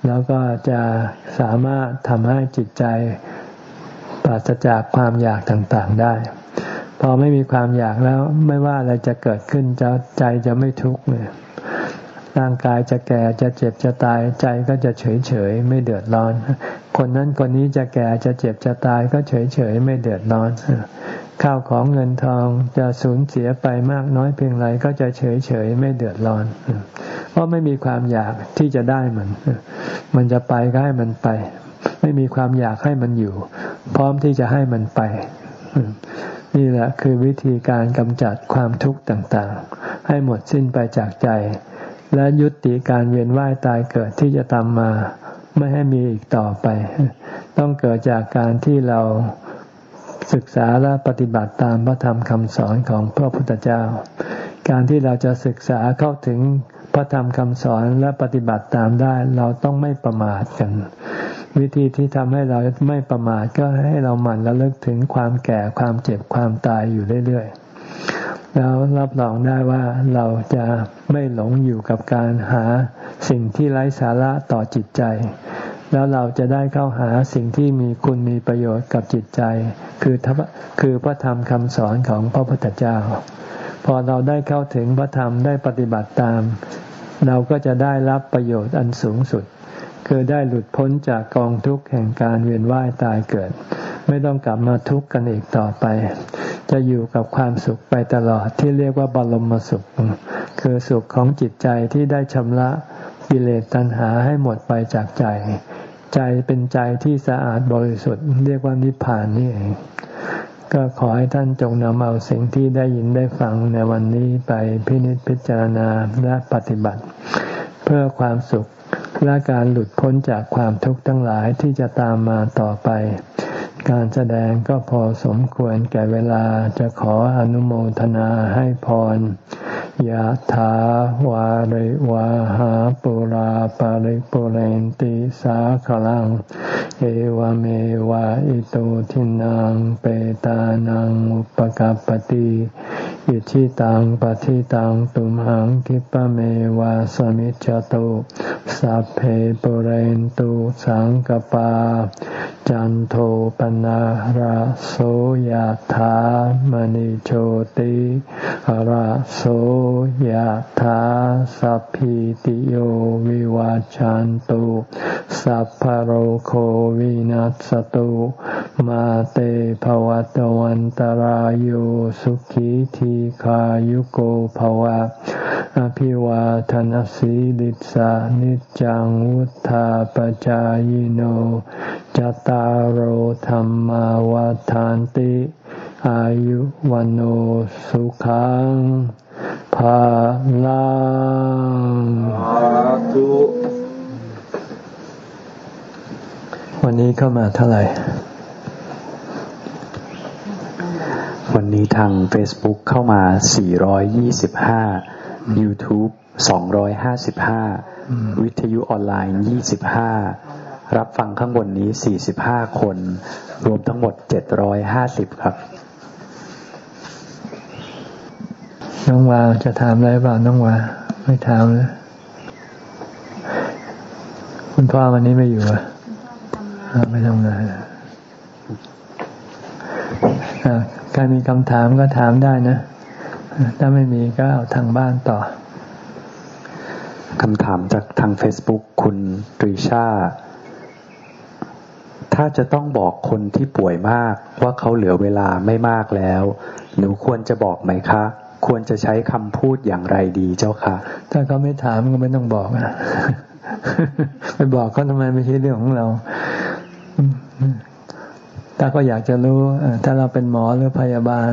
Speaker 1: แล้วก็จะสามารถทำให้จิตใจปราศจากความอยากต่างๆได้ พอไม่มีความอยากแล้วไม่ว่าอะไรจะเกิดขึ้นจะใจจะไม่ทุกข์เลย ร่างกายจะแก่จะเจ็บจะตายใจก็จะเฉยเฉยไม่เดือดร้อน คนนั้นคนนี้จะแก่จะเจ็บจะตายก็เฉยเฉยไม่เดือดร้อน ข้าวของเงินทองจะสูญเสียไปมากน้อยเพียงไรก็จะเฉยเฉยไม่เดือดร้อน เพราะไม่มีความอยากที่จะได้มัน มันจะไปก็ให้มันไป ไม่มีความอยากให้มันอยู่ พร้อมที่จะให้มันไปนี่แหละคือวิธีการกำจัดความทุกข์ต่างๆ ให้หมดสิ้นไปจากใจ และยุติการเวียนว่ายตายเกิดที่จะตามมา ไม่ให้มีอีกต่อไป ต้องเกิดจากการที่เราศึกษาและปฏิบัติตามพระธรรมคำสอนของพระพุทธเจ้า การที่เราจะศึกษาเข้าถึงพระธรรมคำสอนและปฏิบัติตามได้เราต้องไม่ประมาทกัน วิธีที่ทำให้เราไม่ประมาทก็ให้เราหมั่นระลึกถึงความแก่ความเจ็บความตายอยู่เรื่อยๆ แล้วรับรองได้ว่าเราจะไม่หลงอยู่กับการหาสิ่งที่ไร้สาระต่อจิตใจ แล้วเราจะได้เข้าหาสิ่งที่มีคุณมีประโยชน์กับจิตใจ คือคือพระธรรมคำสอนของพระพุทธเจ้า พอเราได้เข้าถึงพระธรรมได้ปฏิบัติตาม เราก็จะได้รับประโยชน์อันสูงสุด คือได้หลุดพ้นจากกองทุกข์แห่งการเวียนว่ายตายเกิด ไม่ต้องกลับมาทุกข์กันอีกต่อไป จะอยู่กับความสุขไปตลอดที่เรียกว่าบรมสุข คือสุขของจิตใจที่ได้ชำระกิเลสตัณหาให้หมดไปจากใจ ใจเป็นใจที่สะอาดบริสุทธิ์ เรียกว่านิพพานนี่เองก็ขอให้ท่านจงนำเอาสิ่งที่ได้ยินได้ฟังในวันนี้ไปพินิจพิจารณาและปฏิบัติ เพื่อความสุขและการหลุดพ้นจากความทุกข์ทั้งหลายที่จะตามมาต่อไป การแสดงก็พอสมควรแก่เวลาจะขออนุโมทนาให้พรยะถาวาริวาหาปุราปาริปุเรนติสาขลัง เอวเมวะอิโตทินังเปตานังอุปกัรปติ อิชิตังปฏิตังตุมหังคิปะเมวะสมิจจตุสัพเพปุเรนตุสังกปา จันโทปนะราโสยถามณิโชติราโสยถาสัพพิติโยวิวาจันตุสัพพโรโควินัสตุมาเตภวตวันตารโยสุขีทีขายุโกภวะ อภิวาทนสีลิสานิจังวุธาปจายโน จตารโหธรรมวาทานติ อายุวันโอสุขังภาลังวันนี้เข้ามาเท่าไหร่
Speaker 2: วันนี้ทาง Facebook เข้ามา 425 YouTube 255 วิทยุออนไลน์ 25 รับฟังข้างบนนี้ 45 คน รวมทั้งหมด 750 ครับ
Speaker 1: น้องวาจะถามอะไรบ้างน้องวาไม่ถามเลยคุณพ่อวันนี้ไม่อยู่อะไม่ทำงาน ใครมีคำถามก็ถามได้นะ ถ้าไม่มีก็เอาทางบ้านต่อ
Speaker 2: คำถามจากทาง Facebook คุณตรีชา ถ้าจะต้องบอกคนที่ป่วยมากว่าเขาเหลือเวลาไม่มากแล้ว หนูควรจะบอกไหมคะ ควรจะใช้คำพูดอย่างไรดีเจ้าคะ
Speaker 1: ถ้าเขาไม่ถามก็ไม่ต้องบอกนะไปบอกเขาทำไมไม่ใช่เรื่องของเรา ถ้าก็อยากจะรู้ถ้าเราเป็นหมอหรือพยาบาล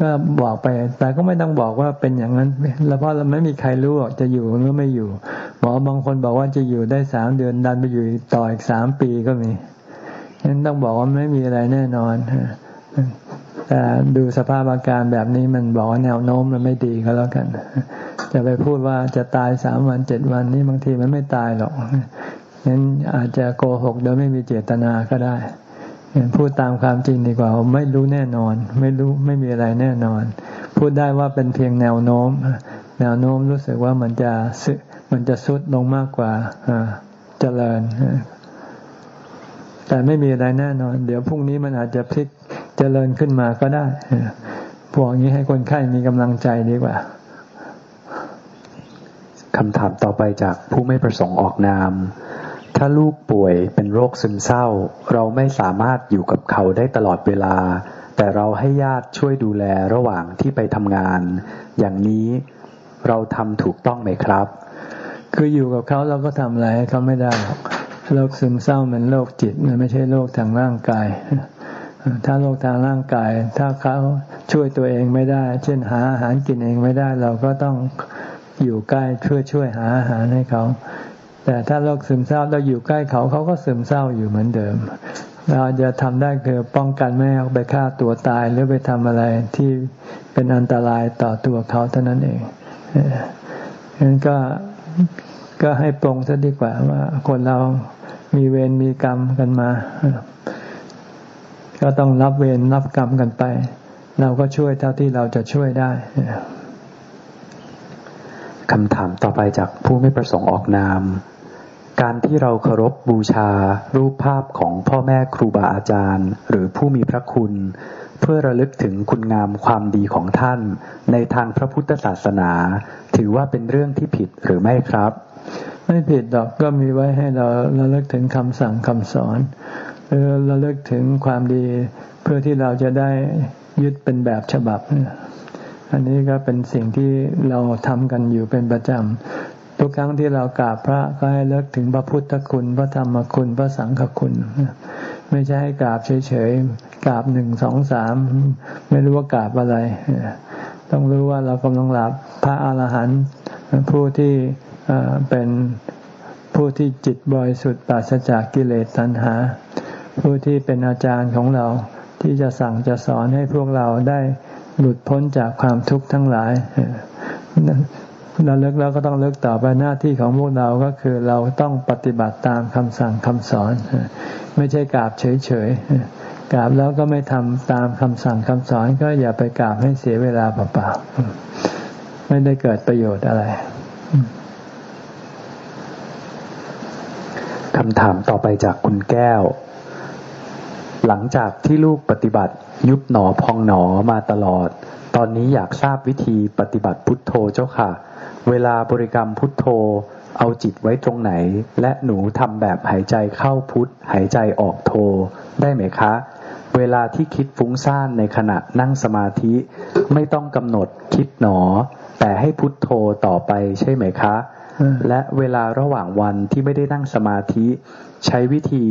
Speaker 1: ก็บอกไป แต่ก็ไม่ต้องบอกว่าเป็นอย่างนั้น แล้วเพราะเราไม่มีใครรู้จะอยู่หรือไม่อยู่ หมอบางคนบอกว่าจะอยู่ได้สามเดือนดันไปอยู่ต่ออีกสามปีก็มีฉะนั้นต้องบอกว่าไม่มีอะไรแน่นอนแต่ดูสภาพอาการแบบนี้มันบอกว่าแนวโน้มมันไม่ดีก็แล้วกัน จะไปพูดว่าจะตายสามวันเจ็ดวันนี้บางทีมันไม่ตายหรอกงั้นอาจจะโกหกโดยไม่มีเจตนาก็ได้ พูดตามความจริงดีกว่าไม่รู้แน่นอน ไม่รู้ไม่มีอะไรแน่นอน พูดได้ว่าเป็นเพียงแนวโน้ม แนวโน้มรู้สึกว่ามันจะมันจะสุดลงมากกว่าเจริญแต่ไม่มีอะไรแน่นอน เดี๋ยวพรุ่งนี้มันอาจจะพลิกเจริญขึ้นมาก็ได้พวกนี้ให้คนไข้มีกำลังใจดีกว่า
Speaker 2: คำถามต่อไปจากผู้ไม่ประสงค์ออกนาม ถ้าลูกป่วยเป็นโรคซึมเศร้า เราไม่สามารถอยู่กับเขาได้ตลอดเวลา แต่เราให้ญาติช่วยดูแลระหว่างที่ไปทำงาน อย่างนี้เราทำถูกต้องไหมครับ
Speaker 1: คืออยู่กับเขาเราก็ทำอะไรเขาไม่ได้โรคซึมเศร้ามันโรคจิตมันไม่ใช่โรคทางร่างกาย ถ้าโรคทางร่างกาย ถ้าเขาช่วยตัวเองไม่ได้ เช่นหาอาหารกินเองไม่ได้ เราก็ต้องอยู่ใกล้เพื่อช่วยหาอาหารให้เขา แต่ถ้าโรคซึมเศร้าเราอยู่ใกล้เขาเขาก็ซึมเศร้าอยู่เหมือนเดิม เราจะทำได้คือป้องกันไม่ให้ไปฆ่าตัวตายหรือไปทำอะไรที่เป็นอันตรายต่อตัวเขาเท่านั้นเองนั้นก็ก็ให้ปรงซะดีกว่าว่า คนเรามีเวรมีกรรมกันมา ก็ต้องรับเวรรับกรรมกันไป เราก็ช่วยเท่าที่เราจะช่วยได้
Speaker 2: คำถามต่อไปจากผู้ไม่ประสงค์ออกนาม การที่เราเคารพบูชา รูปภาพของพ่อแม่ครูบาอาจารย์ หรือผู้มีพระคุณ เพื่อระลึกถึงคุณงามความดีของท่าน ในทางพระพุทธศาสนา ถือว่าเป็นเรื่องที่ผิดหรือไม่ครับ
Speaker 1: ไม่ผิดดอกก็มีไว้ให้เราระลึกถึงคำสั่งคำสอนหรือระลึกถึงความดีเพื่อที่เราจะได้ยึดเป็นแบบฉบับ อันนี้ก็เป็นสิ่งที่เราทำกันอยู่เป็นประจำ ทุกครั้งที่เรากราบพระก็ให้เลิกถึงพระพุทธคุณ พระธรรมคุณ พระสังฆคุณ ไม่ใช่ให้กราบเฉยๆ กราบหนึ่งสองสามไม่รู้ว่ากราบอะไร ต้องรู้ว่าเรากำลังหลับพระอาหารหันต์ผู้ที่เป็นผู้ที่จิตบริสุทธิ์ปราศจากกิเลสตัณหา ผู้ที่เป็นอาจารย์ของเราที่จะสั่งจะสอนให้พวกเราได้หลุดพ้นจากความทุกข์ทั้งหลาย เราเลิกแล้วก็ต้องเลิกต่อไปหน้าที่ของพวกเราก็คือเราต้องปฏิบัติตามคำสั่งคำสอน ไม่ใช่กราบเฉยๆกราบแล้วก็ไม่ทำตามคำสั่งคำสอน ก็อย่าไปกราบให้เสียเวลาเปล่าๆไม่ได้เกิดประโยชน์อะไร
Speaker 2: คำถามต่อไปจากคุณแก้ว หลังจากที่ลูกปฏิบัติยุบหนอพองหนอมาตลอด ตอนนี้อยากทราบวิธีปฏิบัติพุทโธเจ้าค่ะ เวลาบริกรรมพุทโธ เอาจิตไว้ตรงไหน และหนูทำแบบหายใจเข้าพุทหายใจออกโธได้ไหมคะ เวลาที่คิดฟุ้งซ่านในขณะนั่งสมาธิ ไม่ต้องกำหนดคิดหนอ แต่ให้พุทโธต่อไปใช่ไหมคะ และเวลาระหว่างวันที่ไม่ได้นั่งสมาธิ ใช้วิธี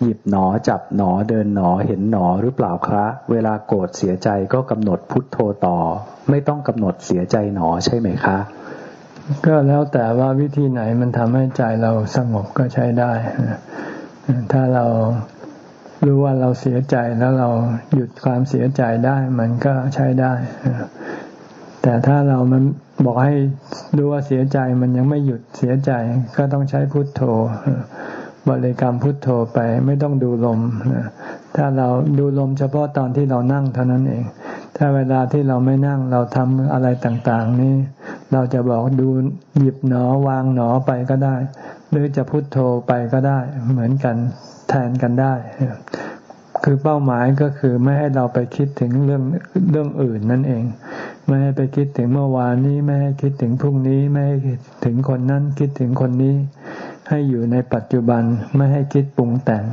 Speaker 2: หยิบหนอจับหนอเดินหนอเห็นหนอหรือเปล่าคะเวลาโกรธเสียใจก็กำหนดพุทโธต่อ ไม่ต้องกำหนดเสียใจหนอใช่ไหมคะ
Speaker 1: ก็แล้วแต่ว่าวิธีไหนมันทำให้ใจเราสงบก็ใช้ได้ ถ้าเรารู้ว่าเราเสียใจแล้วเราหยุดความเสียใจได้มันก็ใช้ได้ แต่ถ้าเรามันบอกให้ดูว่าเสียใจมันยังไม่หยุดเสียใจ ก็ต้องใช้พุทโธบริกรรมพุทโธไปไม่ต้องดูลมถ้าเราดูลมเฉพาะตอนที่เรานั่งเท่านั้นเอง ถ้าเวลาที่เราไม่นั่งเราทำอะไรต่างๆ นี้ เราจะบอกดูหยิบหนอวางหนอไปก็ได้ หรือจะพุทโธไปก็ได้ เหมือนกันแทนกันได้ คือเป้าหมายก็คือไม่ให้เราไปคิดถึงเรื่องเรื่องอื่นนั่นเอง ไม่ให้ไปคิดถึงเมื่อวานนี้ ไม่ให้คิดถึงพรุ่งนี้ ไม่ให้คิดถึงคนนั้นคิดถึงคนนี้ ให้อยู่ในปัจจุบันไม่ให้คิดปรุงแต่ง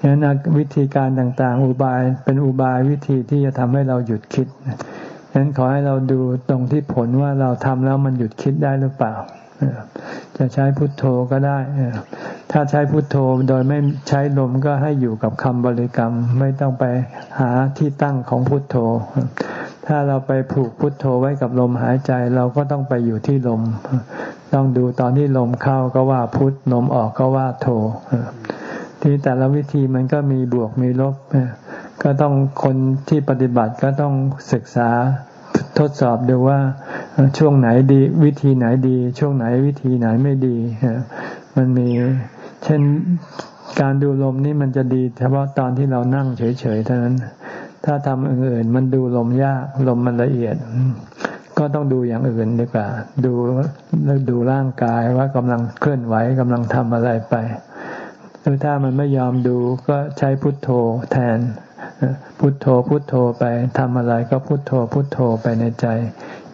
Speaker 1: ฉะนั้นวิธีการต่างๆ อุบายเป็นอุบายวิธีที่จะทำให้เราหยุดคิดฉะนั้นขอให้เราดูตรงที่ผลว่าเราทำแล้วมันหยุดคิดได้หรือเปล่า จะใช้พุทโธก็ได้ ถ้าใช้พุทโธโดยไม่ใช้ลมก็ให้อยู่กับคำบริกรรม ไม่ต้องไปหาที่ตั้งของพุทโธ ถ้าเราไปผูกพุทโธไว้กับลมหายใจ เราก็ต้องไปอยู่ที่ลม ต้องดูตอนที่ลมเข้าก็ว่าพุทลมออกก็ว่าโธ ที่แต่ละวิธีมันก็มีบวกมีลบ ก็ต้องคนที่ปฏิบัติก็ต้องศึกษาทดสอบดูว่าช่วงไหนดีวิธีไหนดี ช่วงไหนวิธีไหนไม่ดี มันมีเช่นการดูลมนี่มันจะดีเฉพาะตอนที่เรานั่งเฉยๆเท่านั้น ถ้าทำอื่นมันดูลมยากลมมันละเอียด ก็ต้องดูอย่างอื่นดีกว่า ดูดูร่างกายว่ากำลังเคลื่อนไหวกำลังทำอะไรไป หรือถ้ามันไม่ยอมดูก็ใช้พุทโธแทน พุทโธพุทโธไปทำอะไรก็พุทโธพุทโธไปในใจ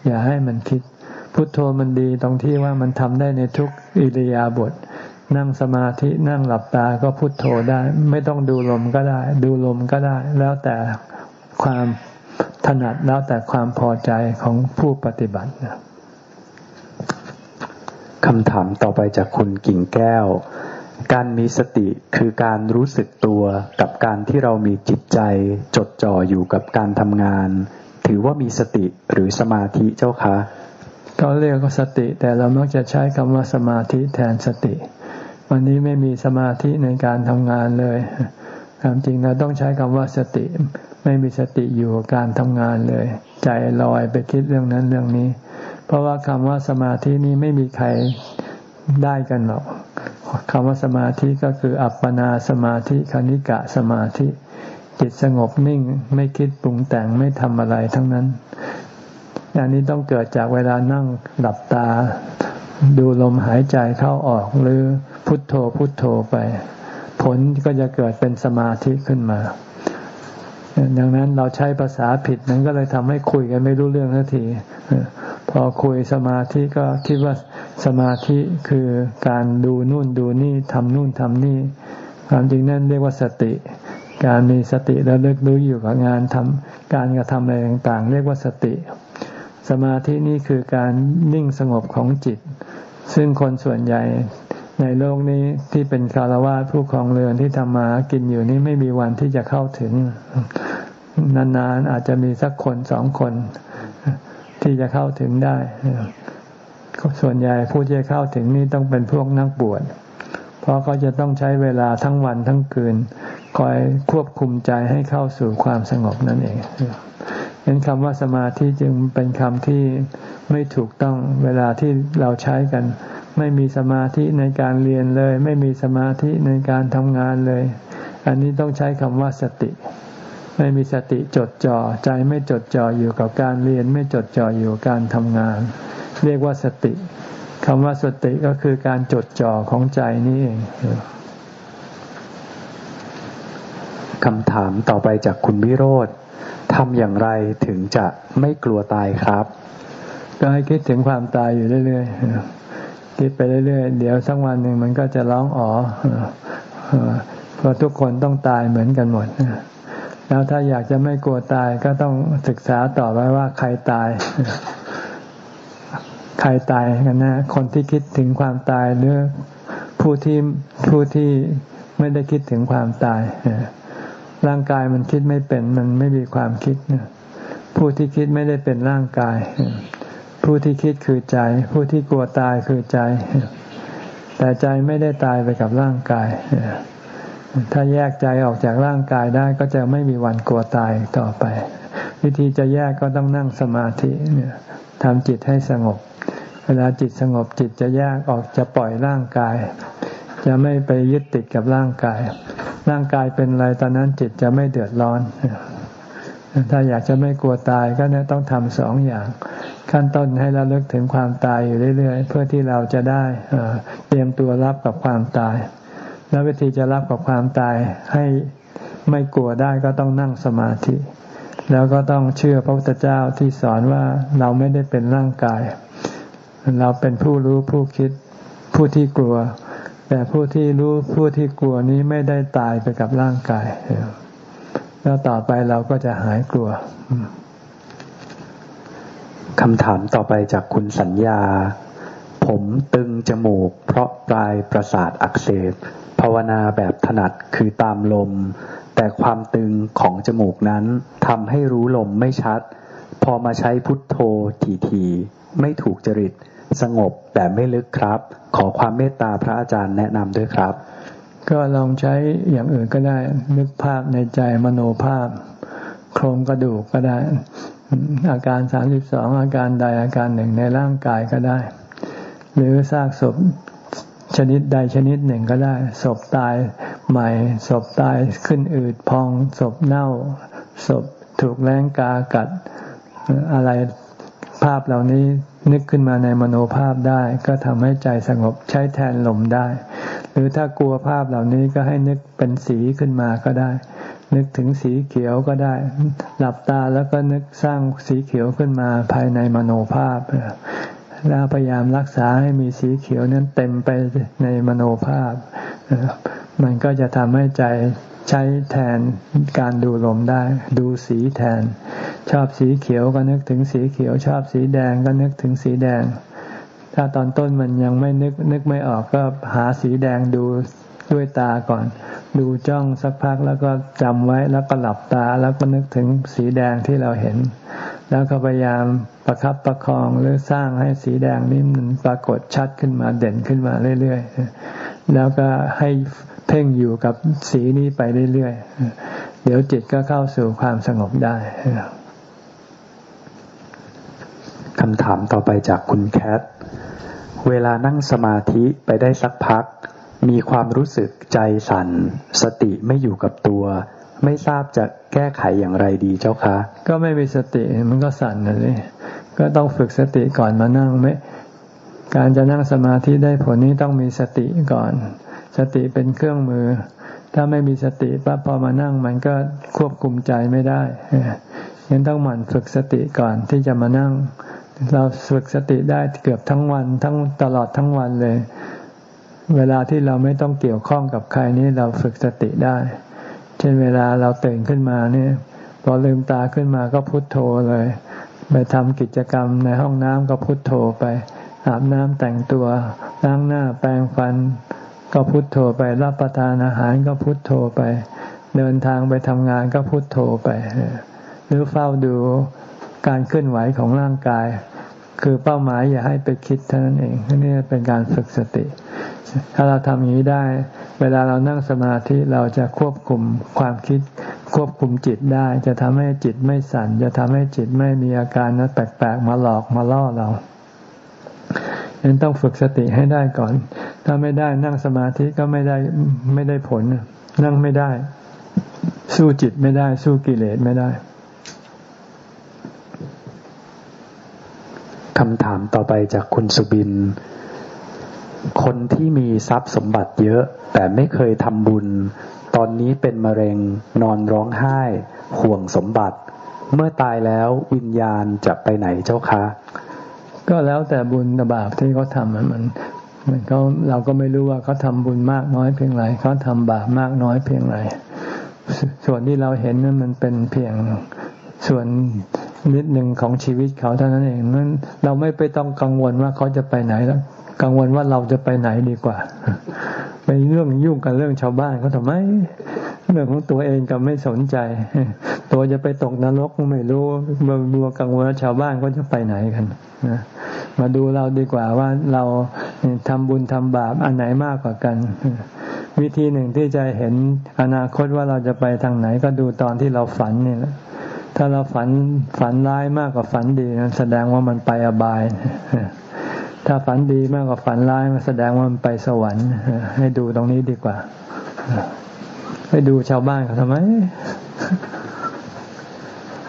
Speaker 1: อย่าให้มันคิด พุทโธมันดีตรงที่ว่ามันทำได้ในทุกอิริยาบถนั่งสมาธินั่งหลับตาก็พุทโธได้ ไม่ต้องดูลมก็ได้ ดูลมก็ได้ แล้วแต่ความถนัดแล้วแต่ความพอใจของผู้ปฏิบัติ
Speaker 2: คำถามต่อไปจากคุณกิ่งแก้ว การมีสติคือการรู้สึกตัวกับการที่เรามีจิตใจ จดจ่ออยู่กับการทำงาน ถือว่ามีสติหรือสมาธิเจ้าคะ
Speaker 1: ก็เรียกว่าสติ แต่เรามักจะใช้คำว่าสมาธิแทนสติ วันนี้ไม่มีสมาธิในการทำงานเลยความจริงเราต้องใช้คำว่าสติ ไม่มีสติอยู่กับการทำงานเลย ใจลอยไปคิดเรื่องนั้นเรื่องนี้ เพราะว่าคำว่าสมาธินี้ไม่มีใคร ได้กันหรอกคำว่าสมาธิก็คืออัปปนาสมาธิคณิกะสมาธิ จิตสงบนิ่งไม่คิดปรุงแต่งไม่ทำอะไรทั้งนั้นอันนี้ต้องเกิดจากเวลานั่งหลับตา ดูลมหายใจเข้าออกหรือพุทโธพุทโธไป ผลก็จะเกิดเป็นสมาธิขึ้นมา ดังนั้นเราใช้ภาษาผิดนั้นก็เลยทำให้คุยกันไม่รู้เรื่องทันที พอคุยสมาธิก็คิดว่าสมาธิคือการดูนู่นดูนี่ทำนู่นทำนี่ความจริงนั่นเรียกว่าสติ การมีสติแล้วเลิกรู้อยู่กับงานทำการกระทำอะไรต่างๆ เรียกว่าสติ สมาธินี่คือการนิ่งสงบของจิต ซึ่งคนส่วนใหญ่ในโลกนี้ที่เป็นคารวะผู้ครองเรือนที่ทำมากินอยู่นี่ไม่มีวันที่จะเข้าถึง นานๆอาจจะมีสักคนสองคน ที่จะเข้าถึงได้ส่วนใหญ่ผู้ที่จะเข้าถึงนี่ต้องเป็นพวกนักบวช เพราะเขาจะต้องใช้เวลาทั้งวันทั้งคืน คอยควบคุมใจให้เข้าสู่ความสงบนั่นเองเห็นคำว่าสมาธิจึงเป็นคำที่ไม่ถูกต้องเวลาที่เราใช้กัน ไม่มีสมาธิในการเรียนเลย ไม่มีสมาธิในการทำงานเลย อันนี้ต้องใช้คำว่าสติ ไม่มีสติจดจ่อใจไม่จดจ่ออยู่กับการเรียน ไม่จดจ่ออยู่กับการทำงาน เรียกว่าสติคำว่าสติก็คือการจดจ่อของใจนี่เอง
Speaker 2: คำถามต่อไปจากคุณวิโรธทำอย่างไรถึงจะไม่กลัวตายครับ
Speaker 1: ก็ให้คิดถึงความตายอยู่เรื่อยๆคิดไปเรื่อยๆ เดี๋ยวสักวันหนึ่งมันก็จะร้องอ๋อเพราะทุกคนต้องตายเหมือนกันหมด แล้วถ้าอยากจะไม่กลัวตายก็ต้องศึกษาต่อไปว่าใครตาย ใครตายกันนะคนที่คิดถึงความตายหรือผู้ที่ผู้ที่ไม่ได้คิดถึงความตายร่างกายมันคิดไม่เป็น มันไม่มีความคิดผู้ที่คิดไม่ได้เป็นร่างกาย ผู้ที่คิดคือใจ ผู้ที่กลัวตายคือใจ แต่ใจไม่ได้ตายไปกับร่างกาย ถ้าแยกใจออกจากร่างกายได้ก็จะไม่มีวันกลัวตายต่อไป วิธีจะแยกก็ต้องนั่งสมาธิเนี่ยทำจิตให้สงบ เวลาจิตสงบจิตจะแยกออกจะปล่อยร่างกาย จะไม่ไปยึดติดกับร่างกาย ร่างกายเป็นอะไรตอนนั้นจิตจะไม่เดือดร้อน ถ้าอยากจะไม่กลัวตายก็เนี่ยต้องทำสองอย่าง ขั้นต้นให้เราเลิกถึงความตายอยู่เรื่อย ๆ เพื่อที่เราจะได้เตรียมตัวรับกับความตาย แล้ววิธีจะรับกับความตายให้ไม่กลัวได้ก็ต้องนั่งสมาธิ แล้วก็ต้องเชื่อพระพุทธเจ้าที่สอนว่าเราไม่ได้เป็นร่างกาย เราเป็นผู้รู้ผู้คิดผู้ที่กลัว แต่ผู้ที่รู้ผู้ที่กลัวนี้ไม่ได้ตายไปกับร่างกาย แล้วต่อไปเราก็จะหายกลัว
Speaker 2: คำถามต่อไปจากคุณสัญญา ผมตึงจมูกเพราะปลายประสาทอักเสบ ภาวนาแบบถนัดคือตามลม แต่ความตึงของจมูกนั้นทำให้รู้ลมไม่ชัด พอมาใช้พุทโธทีๆไม่ถูกจริต สงบแต่ไม่ลึกครับ ขอความเมตตาพระอาจารย์แนะนำด้วยครับ
Speaker 1: ก็ลองใช้อย่างอื่นก็ได้ นึกภาพในใจมโนภาพ โครงกระดูกก็ได้ อาการสามสิบสองอาการใดอาการหนึ่งในร่างกายก็ได้ หรือซากศพ ชนิดใดชนิดหนึ่งก็ได้ ศพตายใหม่ ศพตายขึ้นอืดพอง ศพเน่า ศพถูกแรงกากัด อะไรภาพเหล่านี้นึกขึ้นมาในมโนภาพได้ ก็ทำให้ใจสงบใช้แทนลมได้ หรือถ้ากลัวภาพเหล่านี้ก็ให้นึกเป็นสีขึ้นมาก็ได้ นึกถึงสีเขียวก็ได้ หลับตาแล้วก็นึกสร้างสีเขียวขึ้นมาภายในมโนภาพ แล้วพยายามรักษาให้มีสีเขียวนั้นเต็มไปในมโนภาพ มันก็จะทำให้ใจใช้แทนการดูลมได้ ดูสีแทน ชอบสีเขียวก็นึกถึงสีเขียว ชอบสีแดงก็นึกถึงสีแดง ถ้าตอนต้นมันยังไม่นึกนึกไม่ออกก็หาสีแดงดูด้วยตาก่อน ดูจ้องสักพักแล้วก็จำไว้แล้วก็หลับตาแล้วก็นึกถึงสีแดงที่เราเห็น แล้วก็พยายามประครับประคองหรือสร้างให้สีแดงนี้มันปรากฏชัดขึ้นมาเด่นขึ้นมาเรื่อยๆ แล้วก็ให้เพ่งอยู่กับสีนี้ไปเรื่อยๆ เดี๋ยวจิตก็เข้าสู่ความสงบได้
Speaker 2: คำถามต่อไปจากคุณแคท เวลานั่งสมาธิไปได้สักพัก มีความรู้สึกใจสั่น สติไม่อยู่กับตัว ไม่ทราบจะแก้ไขอย่างไรดีเจ้าคะ
Speaker 1: ก็ไม่มีสติมันก็สั่นเลยก็ต้องฝึกสติก่อนมานั่งไม่การจะนั่งสมาธิได้ผลนี้ต้องมีสติก่อน สติเป็นเครื่องมือ ถ้าไม่มีสติปั๊บพอมานั่งมันก็ควบคุมใจไม่ได้ยังต้องหมั่นฝึกสติก่อนที่จะมานั่ง เราฝึกสติได้เกือบทั้งวันทั้งตลอดทั้งวันเลย เวลาที่เราไม่ต้องเกี่ยวข้องกับใครนี้เราฝึกสติได้ เช่นเวลาเราตื่นขึ้นมาเนี่ยพอลืมตาขึ้นมาก็พุโทโธเลย ไปทำกิจกรรมในห้องน้ำก็พุทโธไป อาบน้ำแต่งตัวล้างหน้าแปรงฟัน ก็พุทโธไปรับประทานอาหารก็พุทโธไป เดินทางไปทำงานก็พุทโธไป หรือเฝ้าดูการเคลื่อนไหวของร่างกาย คือเป้าหมายอย่าให้ไปคิดเท่านั้นเองนี่เป็นการฝึกสติ ถ้าเราทำอย่างนี้ได้ เวลาเรานั่งสมาธิเราจะควบคุมความคิด ควบคุมจิตได้ จะทำให้จิตไม่สั่น จะทำให้จิตไม่มีอาการนั้นแปลกๆมาหลอกมาล่อเราเห็นต้องฝึกสติให้ได้ก่อน ถ้าไม่ได้นั่งสมาธิก็ไม่ได้ไม่ได้ผล นั่งไม่ได้ สู้จิตไม่ได้ สู้กิเลสไม่ได้
Speaker 2: คำถามต่อไปจากคุณสุบิน คนที่มีทรัพย์สมบัติเยอะ แต่ไม่เคยทำบุญ ตอนนี้เป็นมะเร็งนอนร้องไห้ ห่วงสมบัติ เมื่อตายแล้ววิญญาณจะไปไหนเจ้าคะ
Speaker 1: ก็แล้วแต่บุญบาปที่เขาทำมันมันเขาเราก็ไม่รู้ว่าเขาทำบุญมากน้อยเพียงไรเขาทำบาปมากน้อยเพียงไรส่วนที่เราเห็นนั้นมันเป็นเพียงส่วน นิดหนึ่งของชีวิตเขาเท่านั้นเองนั้นเราไม่ไปต้องกังวลว่าเขาจะไปไหนแล้วกังวลว่าเราจะไปไหนดีกว่า ไปเรื่องยุ่งกับเรื่องชาวบ้านเขาทำไม เรื่องของตัวเองก็ไม่สนใจ ตัวจะไปตกนรกไม่รู้มาดูกังวลชาวบ้านเขาจะไปไหนกันมาดูเราดีกว่าว่าเราทำบุญทำบาปอันไหนมากกว่ากัน วิธีหนึ่งที่จะเห็นอนาคตว่าเราจะไปทางไหนก็ดูตอนที่เราฝันนี่แหละ ถ้าเราฝันฝันร้ายมากกว่าฝันดีนั้นแสดงว่ามันไปอบาย ถ้าฝันดีมากกว่าฝันร้ายมันแสดงว่ามันไปสวรรค์ ให้ดูตรงนี้ดีกว่า ให้ดูชาวบ้านเขาทำไม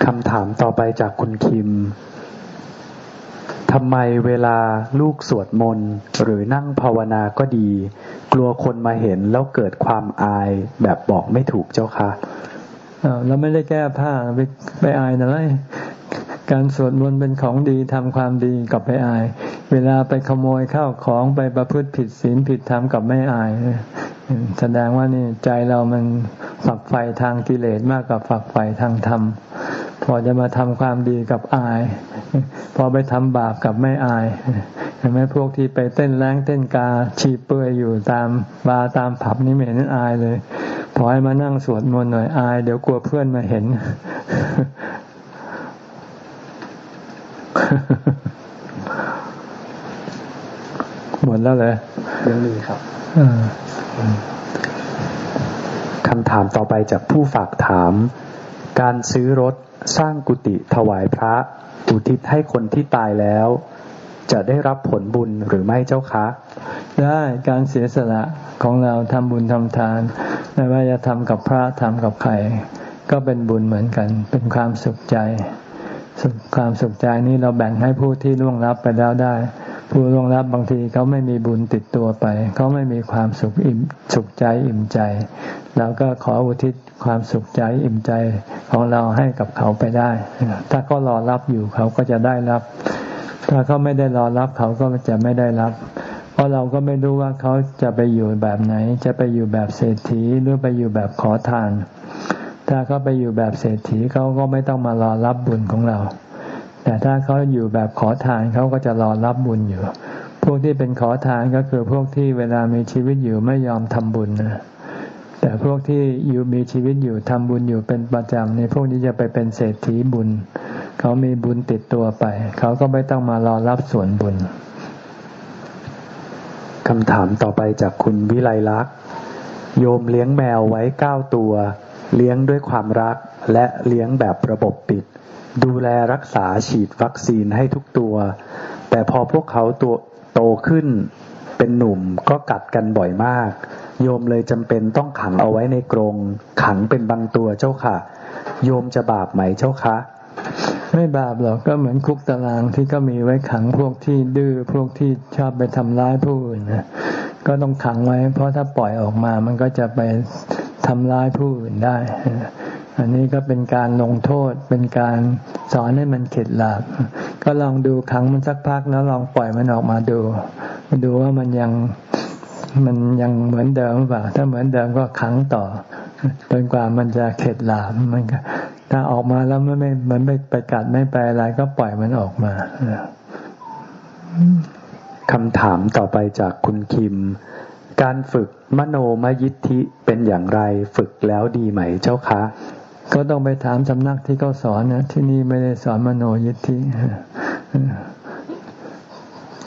Speaker 2: คำถามต่อไปจากคุณคิมทำไมเวลาลูกสวดมนต์หรือนั่งภาวนาก็ดี กลัวคนมาเห็นแล้วเกิดความอายแบบบอกไม่ถูกเจ้าคะ
Speaker 1: เราไม่ได้แก้ผ้าไปไปอายนะไร การสวดมนต์เป็นของดีทำความดีกับไปอาย เวลาไปขโมยข้าวของไปประพฤติผิดศีลผิดธรรมกับไม่อาย แสดงว่านี่ใจเรามันฝักใฝ่ทางกิเลสมากกว่าฝักใฝ่ทางธรรม พอจะมาทำความดีกับอาย พอไปทำบาปกับไม่อายเห็นไหมพวกที่ไปเต้นแรงเต้นกาชีเปื่อยอยู่ตามบาร์ตามผับนี่ไม่เห็นอายเลย พอให้มานั่งสวดมนต์หน่อยอาย เดี๋ยวกลัวเพื่อนมาเห็น หมดแล้วเลย
Speaker 2: ยังมีครับคำถามต่อไปจากผู้ฝากถาม การซื้อรถสร้างกุฏิถวายพระอุทิศให้คนที่ตายแล้ว จะได้รับผลบุญหรือไม่เจ้าคะ
Speaker 1: ได้การเสียสละของเราทำบุญทำทานไม่ว่าจะทำกับพระทำกับใครก็เป็นบุญเหมือนกัน เป็นความสุขใจความสุขใจนี้เราแบ่งให้ผู้ที่ล่วงลับไปแล้วได้ ผู้ล่วงลับบางทีเขาไม่มีบุญติดตัวไป เขาไม่มีความสุขอิ่มสุขใจอิ่มใจเราก็ขออุทิศความสุขใจอิ่มใจของเราให้กับเขาไปได้ ถ้าเขารอรับอยู่เขาก็จะได้รับ ถ้าเขาไม่ได้รอรับเขาก็จะไม่ได้รับ เพราะเราก็ไม่รู้ว่าเขาจะไปอยู่แบบไหน จะไปอยู่แบบเศรษฐีหรือไปอยู่แบบขอทาน ถ้าเขาไปอยู่แบบเศรษฐีเขาก็ไม่ต้องมารอรับบุญของเรา แต่ถ้าเขาอยู่แบบขอทานเขาก็จะรอรับบุญอยู่ พวกที่เป็นขอทานก็คือพวกที่เวลามีชีวิตอยู่ไม่ยอมทำบุญนะแต่พวกที่อยู่มีชีวิตอยู่ทำบุญอยู่เป็นประจำในพวกนี้จะไปเป็นเศรษฐีบุญ เขามีบุญติดตัวไป เขาก็ไม่ต้องมารอรับส่วนบุญ
Speaker 2: คำถามต่อไปจากคุณวิไลลักษ์โยมเลี้ยงแมวไว้เก้าตัว เลี้ยงด้วยความรักและเลี้ยงแบบระบบปิด ดูแลรักษาฉีดวัคซีนให้ทุกตัว แต่พอพวกเขาตัวโตขึ้นเป็นหนุ่มก็กัดกันบ่อยมาก โยมเลยจำเป็นต้องขังเอาไว้ในกรง ขังเป็นบางตัวเจ้าค่ะ โยมจะบาปไหมเจ้าคะ
Speaker 1: ไม่บาปหรอกก็เหมือนคุกตารางที่ก็มีไว้ขังพวกที่ดื้อพวกที่ชอบไปทำร้ายผู้อื่นนะก็ต้องขังไว้ เพราะถ้าปล่อยออกมามันก็จะไปทำร้ายผู้อื่นได้ อันนี้ก็เป็นการลงโทษเป็นการสอนให้มันเข็ดหลาบก็ลองดูขังมันสักพักแล้วลองปล่อยมันออกมาดูดูว่ามันยังมันยังเหมือนเดิมหรือเปล่าถ้าเหมือนเดิมก็ขังต่อจนกว่ามันจะเข็ดหลาบมันก็ ถ้าออกมาแล้วไม่ไม่ มันไม่ไปกัดไม่ไปอะไรก็ปล่อยมันออกมา
Speaker 2: คำถามต่อไปจากคุณคิม การฝึกมโนมยิทธิเป็นอย่างไรฝึกแล้วดีไหมเจ้าคะ
Speaker 1: ก็ต้องไปถามสำนักที่เขาสอนนะที่นี่ไม่ได้สอนมโนยิทธิ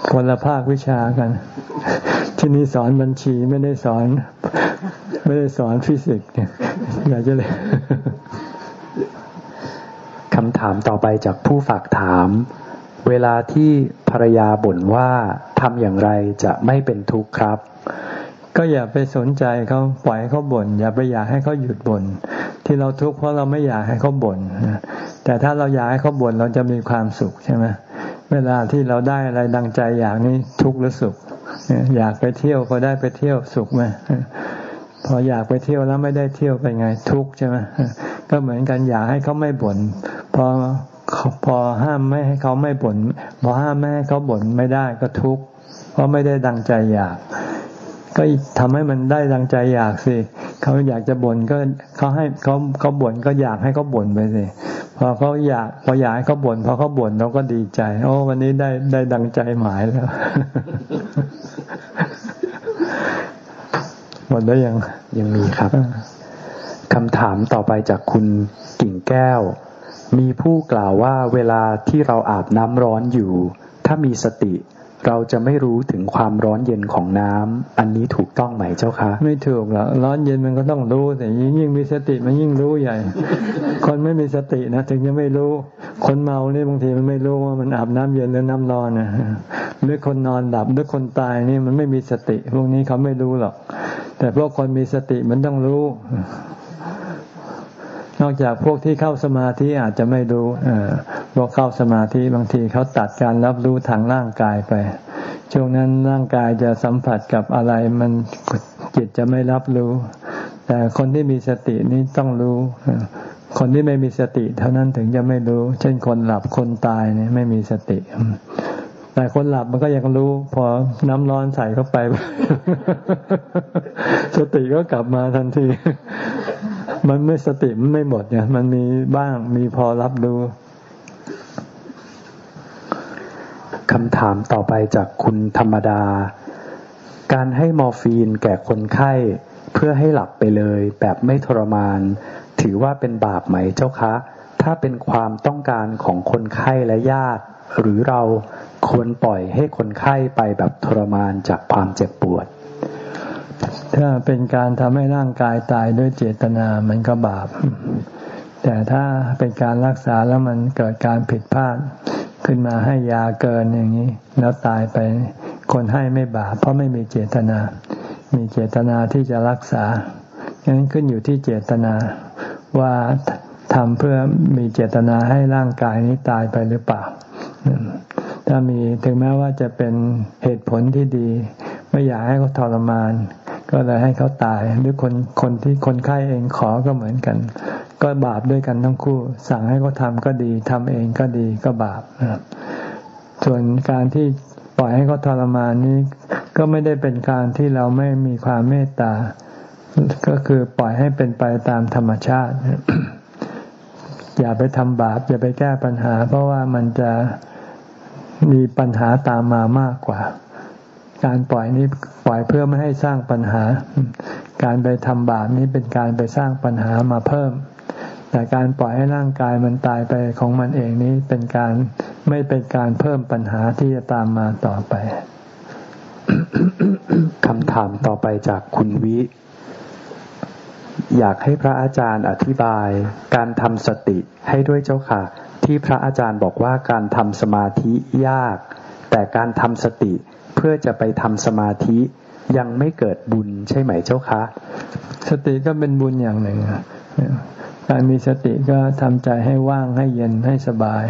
Speaker 1: คนละภาควิชากัน ที่นี่สอนบัญชีไม่ได้สอน ไม่ได้สอนฟิสิกส์เนี่ยอยากจะเลยำ
Speaker 2: ถามต่อไปจากผู้ฝากถาม เวลาที่ภรรยาบ่นว่าทำอย่างไรจะไม่เป็นทุกข์ครับ
Speaker 1: ก็อย่าไปสนใจเขาปล่อยเขาบ่นอย่าไปอยากให้เขาหยุดบ่นที่เราทุกข์เพราะเราไม่อยากให้เขาบ่นแต่ถ้าเราอยากให้เขาบ่นเราจะมีความสุขใช่ไหมเวลาที่เราได้อะไรดังใจอยากนี้ทุกข์หรือสุข อยากไปเที่ยวพอได้ไปเที่ยวสุขไหมพออยากไปเที่ยวแล้วไม่ได้เที่ยวไปไงทุกข์ใช่ไหมก็เหมือนกันอยากให้เขาไม่บ่น พอพอห้ามไม่ให้เขาไม่บ่นพอห้ามไม่ให้เขาบ่นไม่ได้ก็ทุกข์เพราะไม่ได้ดังใจอยาก ก็ทำให้มันได้ดังใจอยากสิเขาอยากจะบ่นก็เขาให้เขาเขาบ่นก็อยากให้เขาบ่นไปสิพอเขาอยากพออยากให้เขาบ่นพอเขาบ่นเราก็ดีใจ โอ้วันนี้ได้ได้ดังใจหมายแล้วหมดแล้วยัง
Speaker 2: ยังมีครับคำถามต่อไปจากคุณกิ่งแก้ว มีผู้กล่าวว่าเวลาที่เราอาบน้ำร้อนอยู่ ถ้ามีสติ เราจะไม่รู้ถึงความร้อนเย็นของน้ำอันนี้ถูกต้องไหมเจ้าคะ
Speaker 1: ไม่ถูกหรอกร้อนเย็นมันก็ต้องรู้แต่ยิ่งยิ่งมีสติมันยิ่งรู้ใหญ่ คนไม่มีสตินะถึงจะไม่รู้ คนเมาเนี่ยบางทีมันไม่รู้ว่ามันอาบน้ำเย็นหรือน้ำร้อนนะหรือคนนอนดับหรือคนตายนี่มันไม่มีสติ พวกนี้เขาไม่รู้หรอกแต่พวกคนมีสติมันต้องรู้ นอกจากพวกที่เข้าสมาธิอาจจะไม่รู้พวกเข้าสมาธิบางทีเขาตัดการรับรู้ทางร่างกายไป ช่วงนั้นร่างกายจะสัมผัสกับอะไรมันจิตจะไม่รับรู้ แต่คนที่มีสตินี้ต้องรู้ คนที่ไม่มีสติ เท่านั้นถึงจะไม่รู้ เช่นคนหลับคนตายเนี่ยไม่มีสติ แต่คนหลับมันก็ยังรู้ พอน้ำร้อนใส่เข้าไป สติก็กลับมาทันที มันไม่สติมันไม่หมดเนี่ย มันมีบ้างมีพอรับรู้
Speaker 2: คำถามต่อไปจากคุณธรรมดา การให้มอร์ฟีนแก่คนไข้เพื่อให้หลับไปเลย แบบไม่ทรมาน ถือว่าเป็นบาปไหมเจ้าคะ ถ้าเป็นความต้องการของคนไข้และญาติ หรือเราควรปล่อยให้คนไข้ไปแบบทรมานจากความเจ็บปวด
Speaker 1: ถ้าเป็นการทำให้ร่างกายตายด้วยเจตนามันก็บาป แต่ถ้าเป็นการรักษาแล้วมันเกิดการผิดพลาดขึ้นมาให้ยาเกินอย่างนี้ แล้วตายไปคนให้ไม่บาปเพราะไม่มีเจตนา มีเจตนาที่จะรักษาฉะนั้นขึ้นอยู่ที่เจตนาว่าทำเพื่อมีเจตนาให้ร่างกายนี้ตายไปหรือเปล่า ถ้ามีถึงแม้ว่าจะเป็นเหตุผลที่ดี ไม่อยากให้เขาทรมาน ก็เลยให้เขาตาย หรือคนคนที่คนไข้เองขอก็เหมือนกัน ก็บาปด้วยกันทั้งคู่ สั่งให้เขาทำก็ดีทำเองก็ดีก็บาปส่วนการที่ปล่อยให้เขาทรมานนี้ ก็ไม่ได้เป็นการที่เราไม่มีความเมตตา ก็คือปล่อยให้เป็นไปตามธรรมชาติ อย่าไปทำบาป อย่าไปแก้ปัญหา เพราะว่ามันจะมีปัญหาตามมามากกว่า การปล่อยนี้ปล่อยเพื่อไม่ให้สร้างปัญหา การไปทำบาปนี้เป็นการไปสร้างปัญหามาเพิ่ม แต่การปล่อยให้ร่างกายมันตายไปของมันเองนี้เป็นการไม่เป็นการเพิ่มปัญหาที่จะตามมาต่อไป
Speaker 2: คำถามต่อไปจากคุณวิ อยากให้พระอาจารย์อธิบาย การทำสติให้ด้วยเจ้าค่ะ ที่พระอาจารย์บอกว่าการทำสมาธิยาก แต่การทำสติ พื่อจะไปทำสมาธิยังไม่เกิดบุญใช่ไหมเจ้าคะ
Speaker 1: สติก็เป็นบุญอย่างหนึ่งการมีสติก็ทำใจให้ว่างให้เย็นให้สบาย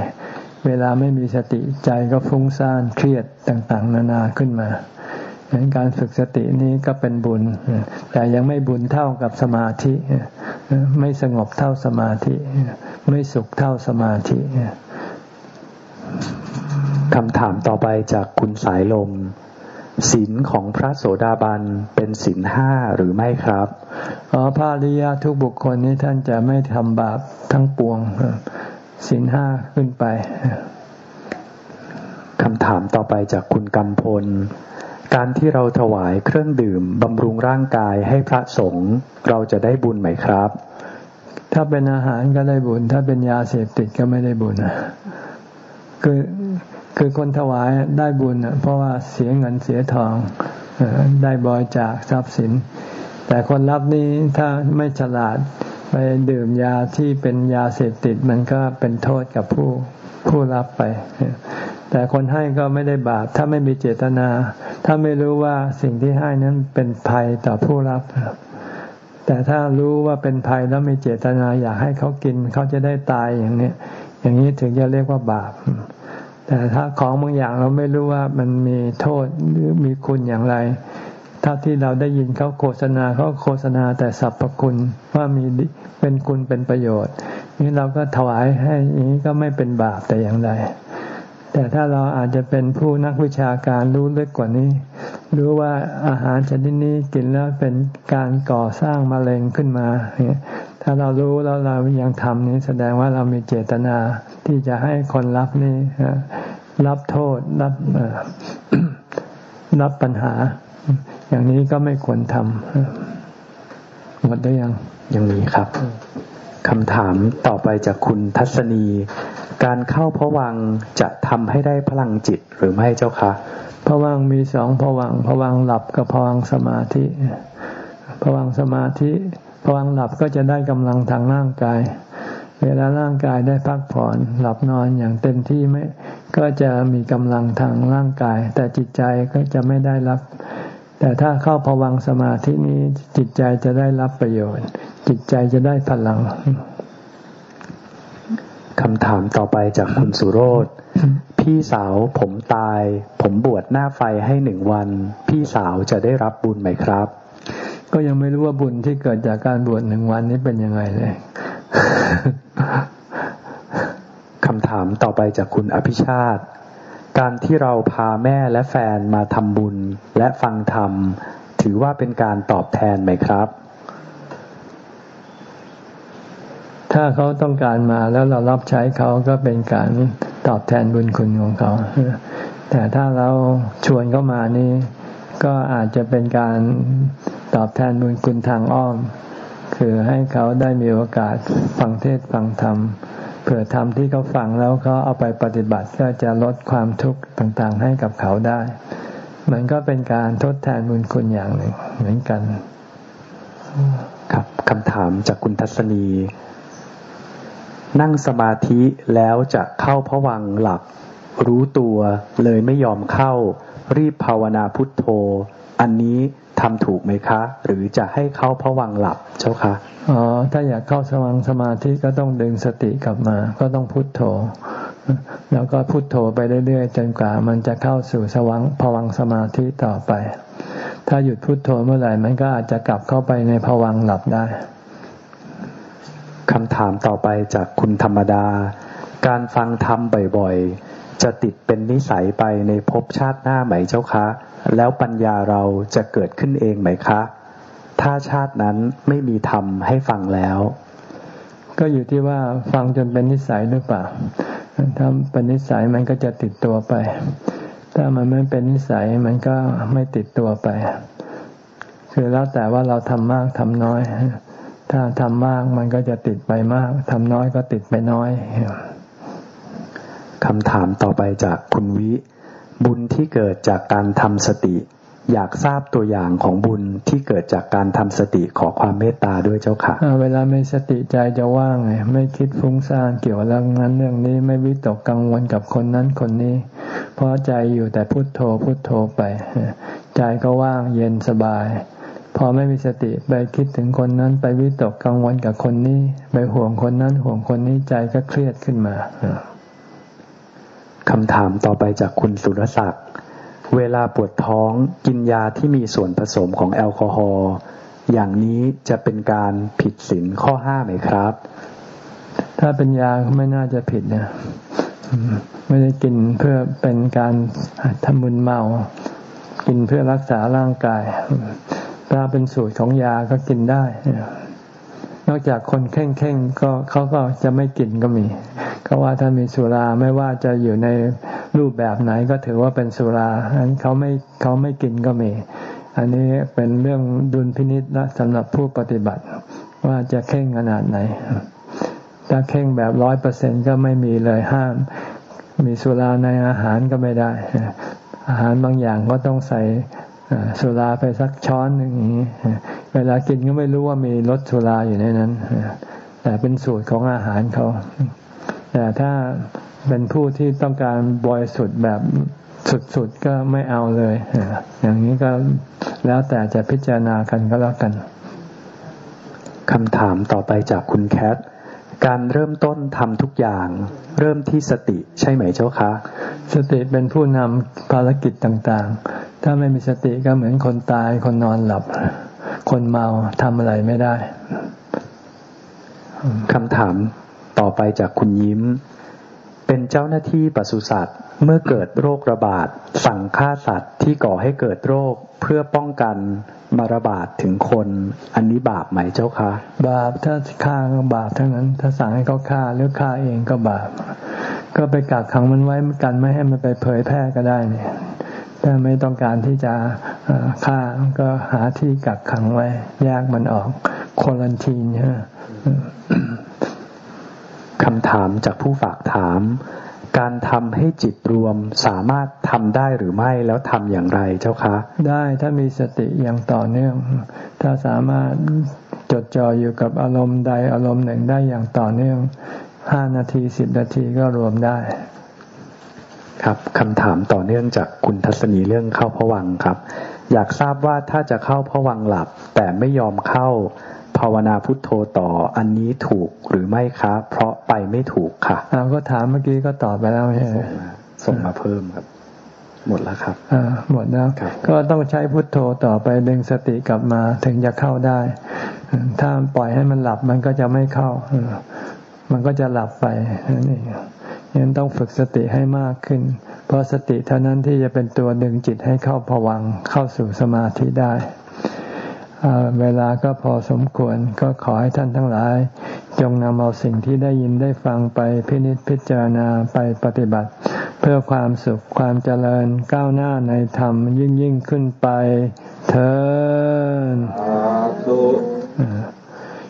Speaker 1: เวลาไม่มีสติใจก็ฟุ้งซ่านเครียดต่างๆ นานาขึ้นมาดังนั้นการฝึกสตินี้ก็เป็นบุญ แต่ยังไม่บุญเท่ากับสมาธิ ไม่สงบเท่าสมาธิ ไม่สุขเท่าสมาธิ
Speaker 2: คำถามต่อไปจากคุณสายลมศีลของพระโสดาบันเป็นศีลห้าหรือไม่ครับ
Speaker 1: อ๋อพระริยาทุกบุคคลนี้ท่านจะไม่ทำบาปทั้งปวงศีลห้าขึ้นไป
Speaker 2: คำถามต่อไปจากคุณกำพล การที่เราถวายเครื่องดื่มบำรุงร่างกายให้พระสงฆ์เราจะได้บุญไหมครับ
Speaker 1: ถ้าเป็นอาหารก็ได้บุญ ถ้าเป็นยาเสพติดก็ไม่ได้บุญคือ คือคนถวายได้บุญเพราะว่าเสียเงินเสียทองได้บอยจากทรัพย์สิน แต่คนรับนี้ถ้าไม่ฉลาดไปดื่มยาที่เป็นยาเสพติดมันก็เป็นโทษกับผู้ผู้รับไป แต่คนให้ก็ไม่ได้บาป ถ้าไม่มีเจตนา ถ้าไม่รู้ว่าสิ่งที่ให้นั้นเป็นภัยต่อผู้รับ แต่ถ้ารู้ว่าเป็นภัยแล้วมีเจตนาอยากให้เขากิน เขาจะได้ตายอย่างนี้ อย่างนี้ถึงจะเรียกว่าบาป แต่ถ้าของบางอย่างเราไม่รู้ว่ามันมีโทษหรือมีคุณอย่างไร ถ้าที่เราได้ยินเขาโฆษณาเขาโฆษณาแต่สรรพคุณว่ามีเป็นคุณเป็นประโยชน์ นี่เราก็ถวายให้อย่างนี้ก็ไม่เป็นบาปแต่อย่างใดแต่ถ้าเราอาจจะเป็นผู้นักวิชาการรู้ลึกกว่านี้ รู้ว่าอาหารชนิดนี้กินแล้วเป็นการก่อสร้างมะเร็งขึ้นมา ถ้าเรารู้แล้วเรายังทำนี้แสดงว่าเรามีเจตนา ที่จะให้คนรับนี่รับโทษรับรับปัญหา อย่างนี้ก็ไม่ควรทำหมดได้ยัง
Speaker 2: ยังมีครับคำถามต่อไปจากคุณทัศนี การเข้าพระวังจะทำให้ได้พลังจิตหรือไม่เจ้าคะ
Speaker 1: ผวังมีสองผวังผวังหลับกับผวังสมาธิผวังสมาธิผวังหลับก็จะได้กำลังทางร่างกาย เวลาร่างกายได้พักผ่อนหลับนอนอย่างเต็มที่ไม่ก็จะมีกำลังทางร่างกาย แต่จิตใจก็จะไม่ได้รับ แต่ถ้าเข้าผวังสมาธินี้จิตใจจะได้รับประโยชน์ จิตใจจะได้พลัง
Speaker 2: คำถามต่อไปจากคุณสุโรธพี่สาวผมตาย ผมบวชหน้าไฟให้หนึ่งวัน พี่สาวจะได้รับบุญไหมครับ
Speaker 1: ก็ยังไม่รู้ว่าบุญที่เกิดจากการบวชหนึ่งวันนี้เป็นยังไงเลย
Speaker 2: คำถามต่อไปจากคุณอภิชาติ การที่เราพาแม่และแฟนมาทำบุญและฟังธรรม ถือว่าเป็นการตอบแทนไหมครับ
Speaker 1: ถ้าเขาต้องการมาแล้วเรารับใช้เขาก็เป็นการตอบแทนบุญคุณของเขา แต่ถ้าเราชวนเขามานี่ ก็อาจจะเป็นการตอบแทนบุญคุณทางอ้อม คือให้เขาได้มีโอกาสฟังเทศฟังธรรมเผื่อธรรมที่เขาฟังแล้วเขาเอาไปปฏิบัติก็จะลดความทุกข์ต่างๆ ให้กับเขาได้ มันก็เป็นการทดแทนบุญคุณอย่างหนึ่งเหมือนกัน
Speaker 2: ครับคำถามจากคุณทัศนี นั่งสมาธิแล้วจะเข้าพวังหลับรู้ตัวเลยไม่ยอมเข้า รีบภาวนาพุทโธ อันนี้ทำถูกไหมคะ หรือจะให้เข้าพวังหลับเจ้าคะ
Speaker 1: อ๋อถ้าอยากเข้าสว่างสมาธิก็ต้องดึงสติกลับมา ก็ต้องพุทโธ แล้วก็พุทโธไปเรื่อยๆจนกว่า มันจะเข้าสู่สว่างพวังสมาธิต่อไป ถ้าหยุดพุทโธเมื่อไหร่มันก็อาจจะกลับเข้าไปในพวังหลับได้
Speaker 2: คำถามต่อไปจากคุณธรรมดา การฟังธรรมบ่อยๆ จะติดเป็นนิสัยไปในภพชาติหน้าไหมเจ้าคะ แล้วปัญญาเราจะเกิดขึ้นเองไหมคะ ถ้าชาตินั้นไม่มีธรรมให้ฟังแล้ว
Speaker 1: ก็อยู่ที่ว่าฟังจนเป็นนิสัยหรือเปล่า ถ้าเป็นนิสัยมันก็จะติดตัวไป ถ้ามันไม่เป็นนิสัยมันก็ไม่ติดตัวไป คือแล้วแต่ว่าเราทำมากทำน้อย ถ้าทำมากมันก็จะติดไปมากทำน้อยก็ติดไปน้อย
Speaker 2: คำถามต่อไปจากคุณวิ บุญที่เกิดจากการทำสติ อยากทราบตัวอย่างของบุญที่เกิดจากการทำสติขอความเมตตาด้วยเจ้าค่ะ
Speaker 1: เวลาไม่สติใจจะว่างไงไม่คิดฟุ้งซ่านเกี่ยวเรื่องนั้นเรื่องนี้ไม่วิตกกังวลกับคนนั้นคนนี้ เพราะใจอยู่แต่พุโทโธพุโทโธไป ใจก็ว่างเย็นสบาย พอไม่มีสติไปคิดถึงคนนั้นไปวิตกกังวลกับคนนี้ ไปห่วงคนนั้นห่วงคนนี้ใจก็เครียดขึ้นมา
Speaker 2: คำถามต่อไปจากคุณสุรศักดิ์เวลาปวดท้องกินยาที่มีส่วนผสมของแอลกอฮอล์อย่างนี้จะเป็นการผิดศีลข้อห้าไหมครับ
Speaker 1: ถ้าเป็นยาไม่น่าจะผิดนะไม่ได้กินเพื่อเป็นการทำมึนเมา กินเพื่อรักษาร่างกาย ถ้าเป็นสูตรของยาก็กินได้ นอกจากคนเข่งเข่งก็เขาก็จะไม่กินก็มี เขาว่าถ้ามีสุราไม่ว่าจะอยู่ในรูปแบบไหนก็ถือว่าเป็นสุราอันเขาไม่เขาไม่กินก็มี อันนี้เป็นเรื่องดุลพินิษและสำหรับผู้ปฏิบัติ ว่าจะเข่งขนาดไหน ถ้าเข่งแบบร้อยเปอร์เซ็นก็ไม่มีเลยห้าม มีสุราในอาหารก็ไม่ได้ อาหารบางอย่างก็ต้องใส่สุราไปสักช้อนหนึ่งอย่างนี้ เวลากินก็ไม่รู้ว่ามีรสสุราอยู่ในนั้น แต่เป็นสูตรของอาหารเขา แต่ถ้าเป็นผู้ที่ต้องการบอยสุดแบบสุดๆก็ไม่เอาเลยอย่างนี้ก็แล้วแต่จะพิจารณากันก็แล้วกัน
Speaker 2: คำถามต่อไปจากคุณแคทการเริ่มต้นทำทุกอย่าง เริ่มที่สติใช่ไหมเจ้าคะ
Speaker 1: สติเป็นผู้นำภารกิจต่างถ้าไม่มีสติก็เหมือนคนตายคนนอนหลับ คนเมาทำอะไรไม่ได้
Speaker 2: คำถาม ต่อไปจากคุณยิ้ม เป็นเจ้าหน้าที่ปศุสัตว์เมื่อเกิดโรคระบาด สั่งฆ่าสัตว์ที่ก่อให้เกิดโรคเพื่อป้องกันมาระบาดถึงคน อันนี้บาปไหมเจ้าคะ
Speaker 1: บาปถ้าฆ่าก็บาปทั้งนั้น ถ้าสั่งให้เขาฆ่าหรือฆ่าเองก็บาป ก็ไปกักขังมันไว้กันไม่ให้มันไปเผยแพร่ก็ได้เนี่ยถ้าไม่ต้องการที่จะฆ่าก็หาที่กักขังไว้แยกมันออกโคลันทีนใช่
Speaker 2: คำถามจากผู้ฝากถาม การทำให้จิตรวมสามารถทำได้หรือไม่แล้วทำอย่างไรเจ้าคะ
Speaker 1: ได้ถ้ามีสติอย่างต่อเนื่อง ถ้าสามารถจดจ่ออยู่กับอารมณ์ใดอารมณ์หนึ่งได้อย่างต่อเนื่องห้านาทีสิบนาทีก็รวมได้
Speaker 2: ครับคำถามต่อเนื่องจากคุณทัศนีเรื่องเข้าพวังครับ อยากทราบว่าถ้าจะเข้าพวังหลับแต่ไม่ยอมเข้า ภาวนาพุทโธต่ออันนี้ถูกหรือไม่ครับเพราะไปไม่ถูกค่ะ
Speaker 1: อาก็ถามเมื่อกี้ก็ตอบไปแล้วใช่ไหม
Speaker 2: ส่งมาเพิ่มครับ หมดแล้วครับ
Speaker 1: อ่าหมดแล้วก็ต้องใช้พุทโธต่อไปดึงสติกลับมาถึงจะเข้าได้ ถ้าปล่อยให้มันหลับมันก็จะไม่เข้า มันก็จะหลับไปนั่นเองยังต้องฝึกสติให้มากขึ้น เพราะสติเท่านั้นที่จะเป็นตัวดึงจิตให้เข้าผวังเข้าสู่สมาธิได้ เวลาก็พอสมควรก็ขอให้ท่านทั้งหลาย จงนำเอาสิ่งที่ได้ยินได้ฟังไปพินิจพิจารณาไปปฏิบัติ เพื่อความสุขความเจริญก้าวหน้าในธรรมยิ่งยิ่งขึ้นไปเถิด